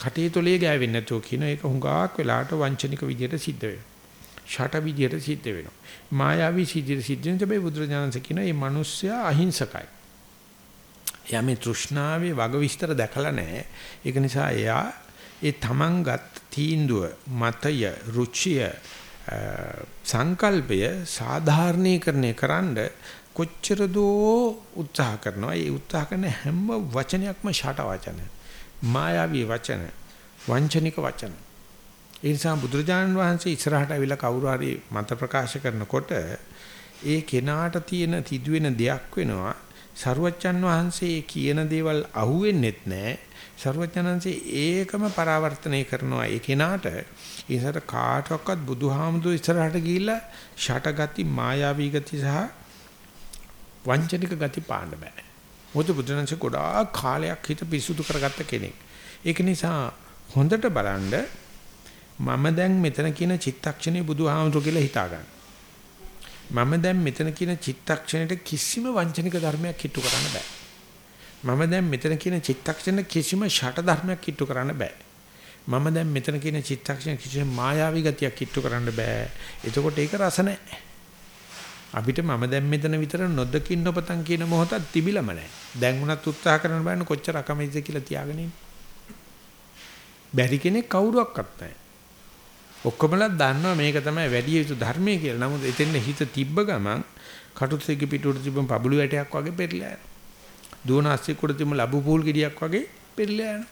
කටේ තොලේ ගෑවෙන්නේ නැතුව කියන එක හුඟක් වෙලාට වංචනික විදියට සිද්ධ වෙනවා. ෂට විදියට සිද්ධ වෙනවා. මායාවී සිද්ධියට සිද්ධ වෙන හැබැයි බුදුරජාණන්සේ කියන මේ මිනිස්සයා අහිංසකයි. එයා මේ තෘෂ්ණාවේ වග විස්තර දැකලා නැහැ. ඒක නිසා එයා ඒ තමන්ගත් තීන්දුව, මතය, රුචිය, සංකල්පය සාධාරණීකරණය කරන්න කොච්චර දෝ උත්සාහ කරනවා. ඒ උත්සාහ කරන හැම වචනයක්ම ෂට වචන. මායාවී වචන. වංචනික වචන. ඒ නිසා බුදුරජාණන් වහන්සේ ඉස්සරහට ඇවිල්ලා කවුරු හරි මත ප්‍රකාශ කරනකොට ඒ කෙනාට තියෙන තිදුවෙන දෙයක් වෙනවා. සරුවච්චන් වහන්සේ කියන දේවල් අහුවෙන්නෙත් නැහැ. සරුවච්චන්හන්සේ ඒකම පරාවර්තනය කරනවා ඒ කෙනාට. ඒසට කාටවත් බුදුහාමුදුර ඉස්සරහට ගිහිල්ලා ෂටගති මායාවී ගති සහ වංචනික ගති පාන්න බෑ. මොකද බුදුරජාණන්සේ ගොඩාක් කාලයක් හිත පිරිසුදු කරගත්ත කෙනෙක්. ඒක නිසා හොඳට බලන්න මම දැන් මෙතන කියන චිත්තක්ෂණේ බුදුහාමුදුර කියලා හිතා ගන්න. මම දැන් මෙතන කියන චිත්තක්ෂණයට කිසිම වංචනික ධර්මයක් කිට්ටු කරන්න බෑ. මම දැන් මෙතන කියන චිත්තක්ෂණ කිසිම ෂට ධර්මයක් කිට්ටු කරන්න බෑ. මම දැන් මෙතන කියන චිත්තක්ෂණ කිසිම මායාවී ගතියක් කිට්ටු කරන්න බෑ. එතකොට ඒක රස නැහැ. අපිට මම දැන් මෙතන විතර නොදකින් නොපතන් කියන මොහොතක් තිබිලම නැහැ. දැන් උනත් උත්සාහ කරන බෑන කොච්චර අකමැතිද කියලා තියාගෙන ඉන්න. බැරි කෙනෙක් කවුරුවක්වත් නැහැ. ඔක්කොමලා දන්නවා මේක තමයි වැඩි යුතු ධර්මයේ කියලා. නමුත් එතෙන් හිත තිබ්බ ගමන් කටුසෙක පිටුට තිබ්බ පබළු වැටයක් වගේ පෙරලා යනවා. දුවන අස්සික් උඩ තිබ්බ ලැබු පූල් ගෙඩියක් වගේ පෙරලා යනවා.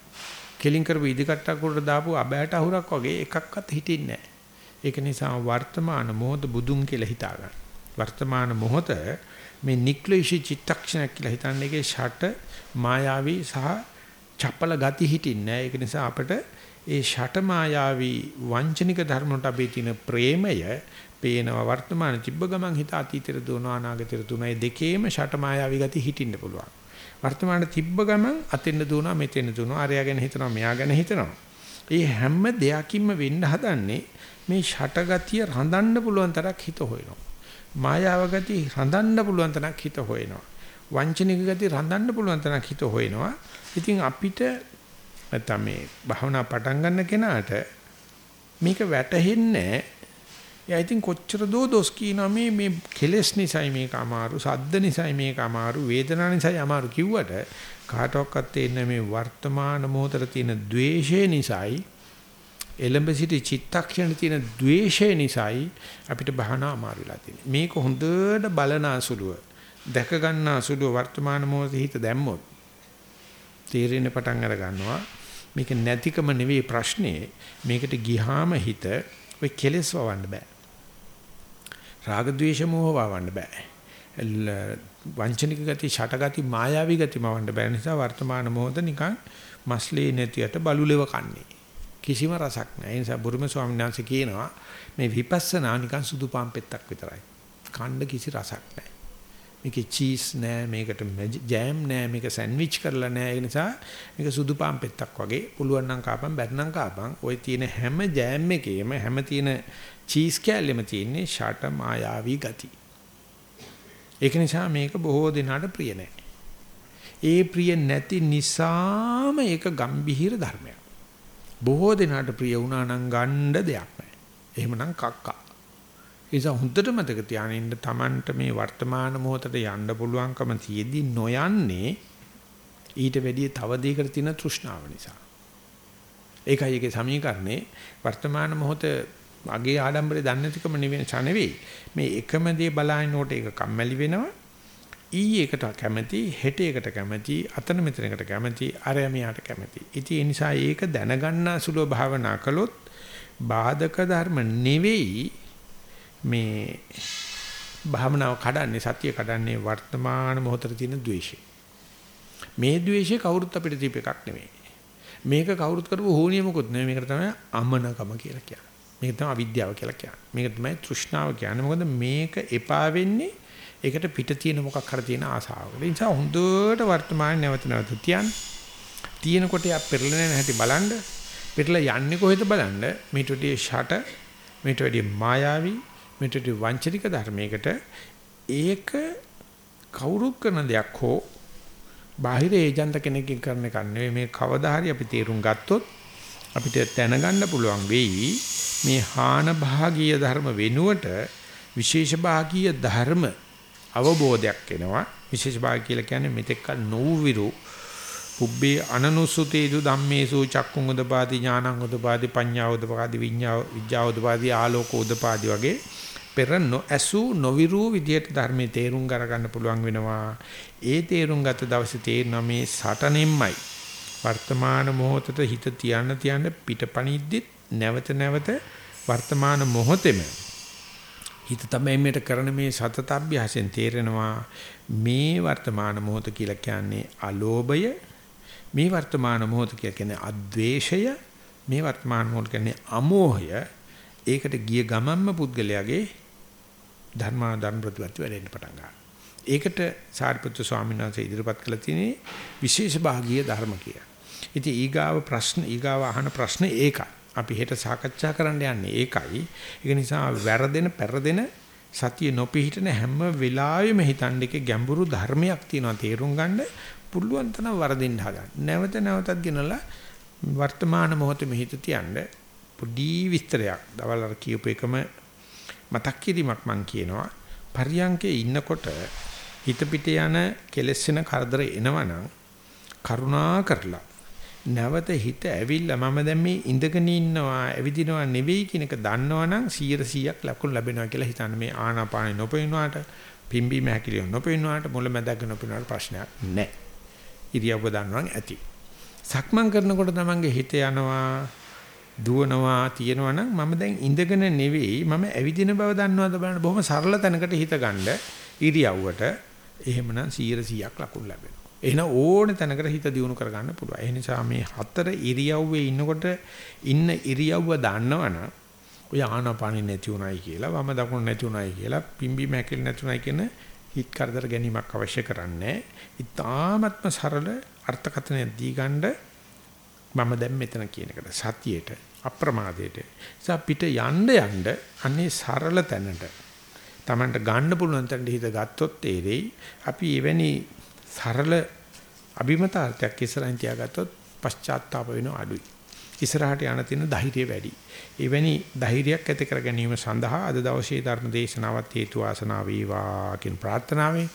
කෙලින් කරපු ඉදිකට්ටක් උඩ දාපු අබෑට අහුරක් වගේ එකක්වත් හිටින්නේ නැහැ. ඒක නිසා වර්තමාන මොහොත බුදුන් කියලා හිතා ගන්න. වර්තමාන මොහොත මේ නික්ලේශී චිත්තක්ෂණයක් කියලා හිතන්නේ ඒකේ ෂට මායාවී සහ චපල ගති හිටින්නේ නැහැ. ඒක නිසා අපිට ඒ ෂට මායාවී වංචනික ධර්ම වලට අපි තියෙන ප්‍රේමය පේනවා වර්තමාන තිබ්බ ගමන් හිත අතීතයට දුවනවා අනාගතයට දුවනවා. මේ දෙකේම ෂට මායාවී ගති හිටින්න පුළුවන්. වර්තමාන තිබ්බ ගමන් අතෙන්න දුවනවා මෙතෙන්න දුවනවා. අරයා ගැන හිතනවා මෙයා ගැන හිතනවා. මේ හැම දෙයකින්ම වෙන්න හදන්නේ මේ ෂට ගතිය රඳන්න පුළුවන් තරක් හිත හොයනවා. මායාව ගති රඳන්න පුළුවන් තරක් හිත හොයනවා. වංචනික ගති රඳන්න පුළුවන් තරක් හිත හොයනවා. ඉතින් අපිට නැත්නම් මේ භාවනා පටන් ගන්න කෙනාට මේක වැටහෙන්නේ එයා ඉතින් කොච්චර දෝ දොස් කියනවා මේ මේ කෙලෙස් නිසායි මේක අමාරු සද්ද නිසායි මේක අමාරු වේදනා නිසායි අමාරු කිව්වට කාටවත් තේින්නේ මේ වර්තමාන මොහොතේ තියෙන द्वේෂය නිසායි එළඹ සිටි චිත්තක්ෂණ තියෙන द्वේෂය නිසායි අපිට බහන අමාරු වෙලා තියෙන්නේ. මේක හොඳට බලන අසුලුව, දැක ගන්න අසුලුව වර්තමාන මොහොතේ හිත දැම්මොත් තේරෙන පටන් අර ගන්නවා. මේක නැතිකම නෙවෙයි ප්‍රශ්නේ. මේකට ගිහාම හිත ඔය කෙලෙස් වවන්න බෑ. රාග ద్వේෂ මෝහ වවන්න බෑ. වංචනික ගති, ෂටගති, මායාවී ගති මවන්න බෑ නිසා වර්තමාන මොහොත නිකන් මස්ලී නැතියට බලුලෙව කන්නේ. කිසිම රසක් නැහැ. ඒ නිසා බුරුම ස්වාමීන් වහන්සේ කියනවා මේ විපස්සනා නිකන් සුදු පාන් පෙත්තක් විතරයි. කන්න කිසි රසක් නැහැ. මේකේ චීස් නෑ මේකට ජෑම් නෑ මේක සෑන්ඩ්විච් කරලා නෑ ඒ නිසා මේක සුදු පාන් පෙත්තක් වගේ. පුළුවන් නම් කාපන් බැරනම් කාපන්. ওই තියෙන හැම ජෑම් එකේම හැම තියෙන චීස් කෑල්ලෙම තියෙන්නේ ෂට මායාවී ගති. ඒක නිසා මේක බොහෝ දෙනාට ප්‍රිය නෑ ඒ ප්‍රිය නැති නිසාම ඒක ගම්බිහිර ධර්මයක්. බොහෝ දෙනාට ප්‍රිය වුණා නම් ගණ්ඩ දෙයක් නෑ එහෙමනම් කක්කා නිසා හොඳට මතක තියාගන්න Tamanට මේ වර්තමාන මොහොතට යන්න පුළුවන්කම තියෙද්දි නොයන්නේ ඊට වැඩිය තව දෙයකට තියෙන තෘෂ්ණාව නිසා. ඒකයි ඒකේ සමීකරණේ වර්තමාන මොහොත අගේ ආඩම්බරේ දන්නේ නැතිකම නෙවෙයි මේ එකම දේ බලනකොට ඒක කම්මැලි වෙනවා. ඊයකට කැමති හෙට එකට කැමති අතන මෙතනකට කැමති අරය මෙයාට කැමති. ඉතින් ඒ නිසා ඒක දැනගන්න සුලෝ භාවනා කළොත් බාධක ධර්ම නෙවෙයි මේ භාවනාව කඩන්නේ සතිය කඩන්නේ වර්තමාන මොහොතේ තියෙන द्वේෂය. මේ द्वේෂය කවුරුත් අපිට දීප එකක් නෙවෙයි. මේක කවුරුත් කරපු හෝනිය මොකොත් නෙවෙයි මේකට තමයි අමනකම කියලා කියන්නේ. මේක තමයි අවිද්‍යාව කියලා කියන්නේ. මේක තමයි තෘෂ්ණාව කියන්නේ. මොකද මේක එපා වෙන්නේ ඒකට පිට තියෙන මොකක් හරි තියෙන ආසාවකට. ඒ නිසා හොඳට වර්තමාන නැවත නැවත තියන්න. තියෙනකොට යා පෙරලෙන හැටි බලන්න. පෙරලා යන්නේ කොහෙද බලන්න. මේට වැඩි ෂට මේට වැඩි මායාවී මෙතට වංචනික ධර්මයකට ඒක කවුරු කරන දෙයක් හෝ බාහිර ඒජන්ත කෙනෙක්ගෙන් කරන එකක් නෙවෙයි මේ කවදා හරි අපි තේරුම් ගත්තොත් අපිට දැනගන්න පුළුවන් වෙයි මේ හාන භාගීය ධර්ම වෙනුවට විශේෂ භාගීය ධර්ම අවබෝධයක් එනවා. විශේෂ භාග කියලා කියන්නේ මෙතෙක් නොවිරු පුබ්බේ අනනුසුතේසු ධම්මේසු චක්කුං උදපාදි ඥානං උදපාදි පඤ්ඤා උදපාදි විඤ්ඤා විඥා උදපාදි ආලෝක උදපාදි වගේ පෙර නොඇසු නොවිරු විදියට ධර්මයේ තේරුම් ගන්න පුළුවන් වෙනවා. ඒ තේරුම් ගත දවසේ තේරෙනවා මේ සටනෙම්මයි වර්තමාන මොහොතට හිත තියන්න තියන්න පිටපණිද්දිත් නැවත නැවත වර්තමාන මොහොතෙම හිත තමයි මේට කරන මේ සතතබ්භ්‍යාසෙන් තේරෙනවා මේ වර්තමාන මොහොත කියලා කියන්නේ අලෝභය මේ වර්තමාන මොහොත කියන්නේ අද්වේෂය මේ වර්තමාන මොහොත කියන්නේ අමෝහය ඒකට ගිය ගමන්ම පුද්ගලයාගේ ධර්මා ධර්ම ප්‍රතිපත්ති වැඩෙන්න පටන් ගන්නවා. ඒකට සාරිපුත්‍ර ස්වාමීන් වහන්සේ ඉදිරිපත් කළ තියෙන්නේ විශේෂ භාගීය ධර්ම කිය. ඉතින් ඊගාව ප්‍රශ්න ඊගාව අහන ප්‍රශ්න ඒකයි. අපි හෙට සාකච්ඡා කරන්න යන්නේ ඒකයි. ඒක නිසා වැරදෙන පෙරදෙන සතිය නොපිහිටන හැම වෙලාවෙම හිතන්න එකේ ගැඹුරු ධර්මයක් තියෙනවා තේරුම් ගන්න පුළුවන් තරම් වරදින්න හදන්න. නැවත නැවතත් ගෙනලා වර්තමාන මොහොතේ හිත තියන්න පොඩි විස්තරයක් දවල් අර කියපු එකම මතක් කිරීමක් මම කියනවා පරියංකේ ඉන්නකොට හිත පිට යන කෙලෙස් වෙන කරදර එනවනම් කරුණා කරලා නැවත හිත ඇවිල්ලා මම දැන් මේ ඉඳගෙන ඉන්නවා ඇවිදිනවා නෙවෙයි කියන එක දන්නවනම් 100%ක් ලකුණු ලැබෙනවා කියලා හිතන්න මේ ආනාපානෙ නොපෙනුනාට පිම්බීම හැකිලිය නොපෙනුනාට මුලැමැදක නොපෙනුනාට ප්‍රශ්නයක් නැහැ. ඉරියව්ව දන්නවන් ඇති. සක්මන් කරනකොට තමන්ගේ හිත යනවා දුවනවා තියෙනවා නම් මම දැන් ඉඳගෙන නෙවෙයි මම ඇවිදින බව දන්නවද බලන්න බොහොම සරල තැනකට හිත ගන්න ඉරියව්වට එහෙමනම් 100%ක් ලකුණු ලැබෙනවා. එහෙනම් ඕන තැනකට හිත දියුණු කරගන්න පුළුවන්. ඒ නිසා මේ හතර ඉරියව්වේ ඉන්නකොට ඉන්න ඉරියව්ව දන්නවනම් ඔය ආනාපානෙ නැති උනායි කියලා වම දකුණු නැති උනායි කියලා පිම්බි මැකිල් නැති උනායි කියන හිත කරදර ගැනීමක් අවශ්‍ය කරන්නේ. ඊ타ත්ම සරල අර්ථකථනය දී ගන්න මම දැන් මෙතන කියන එකට සතියේට අප්‍රමාදයට නිසා පිට යන්න යන්න අනේ සරල තැනට Tamanට ගන්න පුළුවන් තැනට හිත ගත්තොත් තේරෙයි අපි එවැනි සරල අභිමතාර්ථයක් ඉස්සරහින් තියාගත්තොත් පශ්චාත්තාප වෙන අඩුයි ඉස්සරහට යන තියෙන ධෛර්යය වැඩි එවැනි ධෛර්යයක් ඇති කර ගැනීම සඳහා අද දවසේ ධර්ම දේශනාවත් හේතු වාසනා වේවා කියන ප්‍රාර්ථනාවෙන්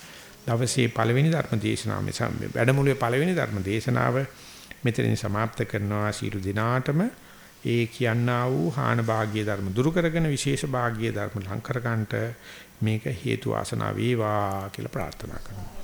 දවසේ පළවෙනි ධර්ම දේශනාව මේ වැඩමුළුවේ පළවෙනි ධර්ම දේශනාව මෙතනින් સમાપ્ત කරනවා සියලු දිනාටම ඒ කියන්නා වූ හාන භාග්‍ය ධර්ම දුරු කරගෙන විශේෂ භාග්‍ය ධර්ම ලං කර ගන්නට මේක හේතු වාසනා වේවා කියලා ප්‍රාර්ථනා කරනවා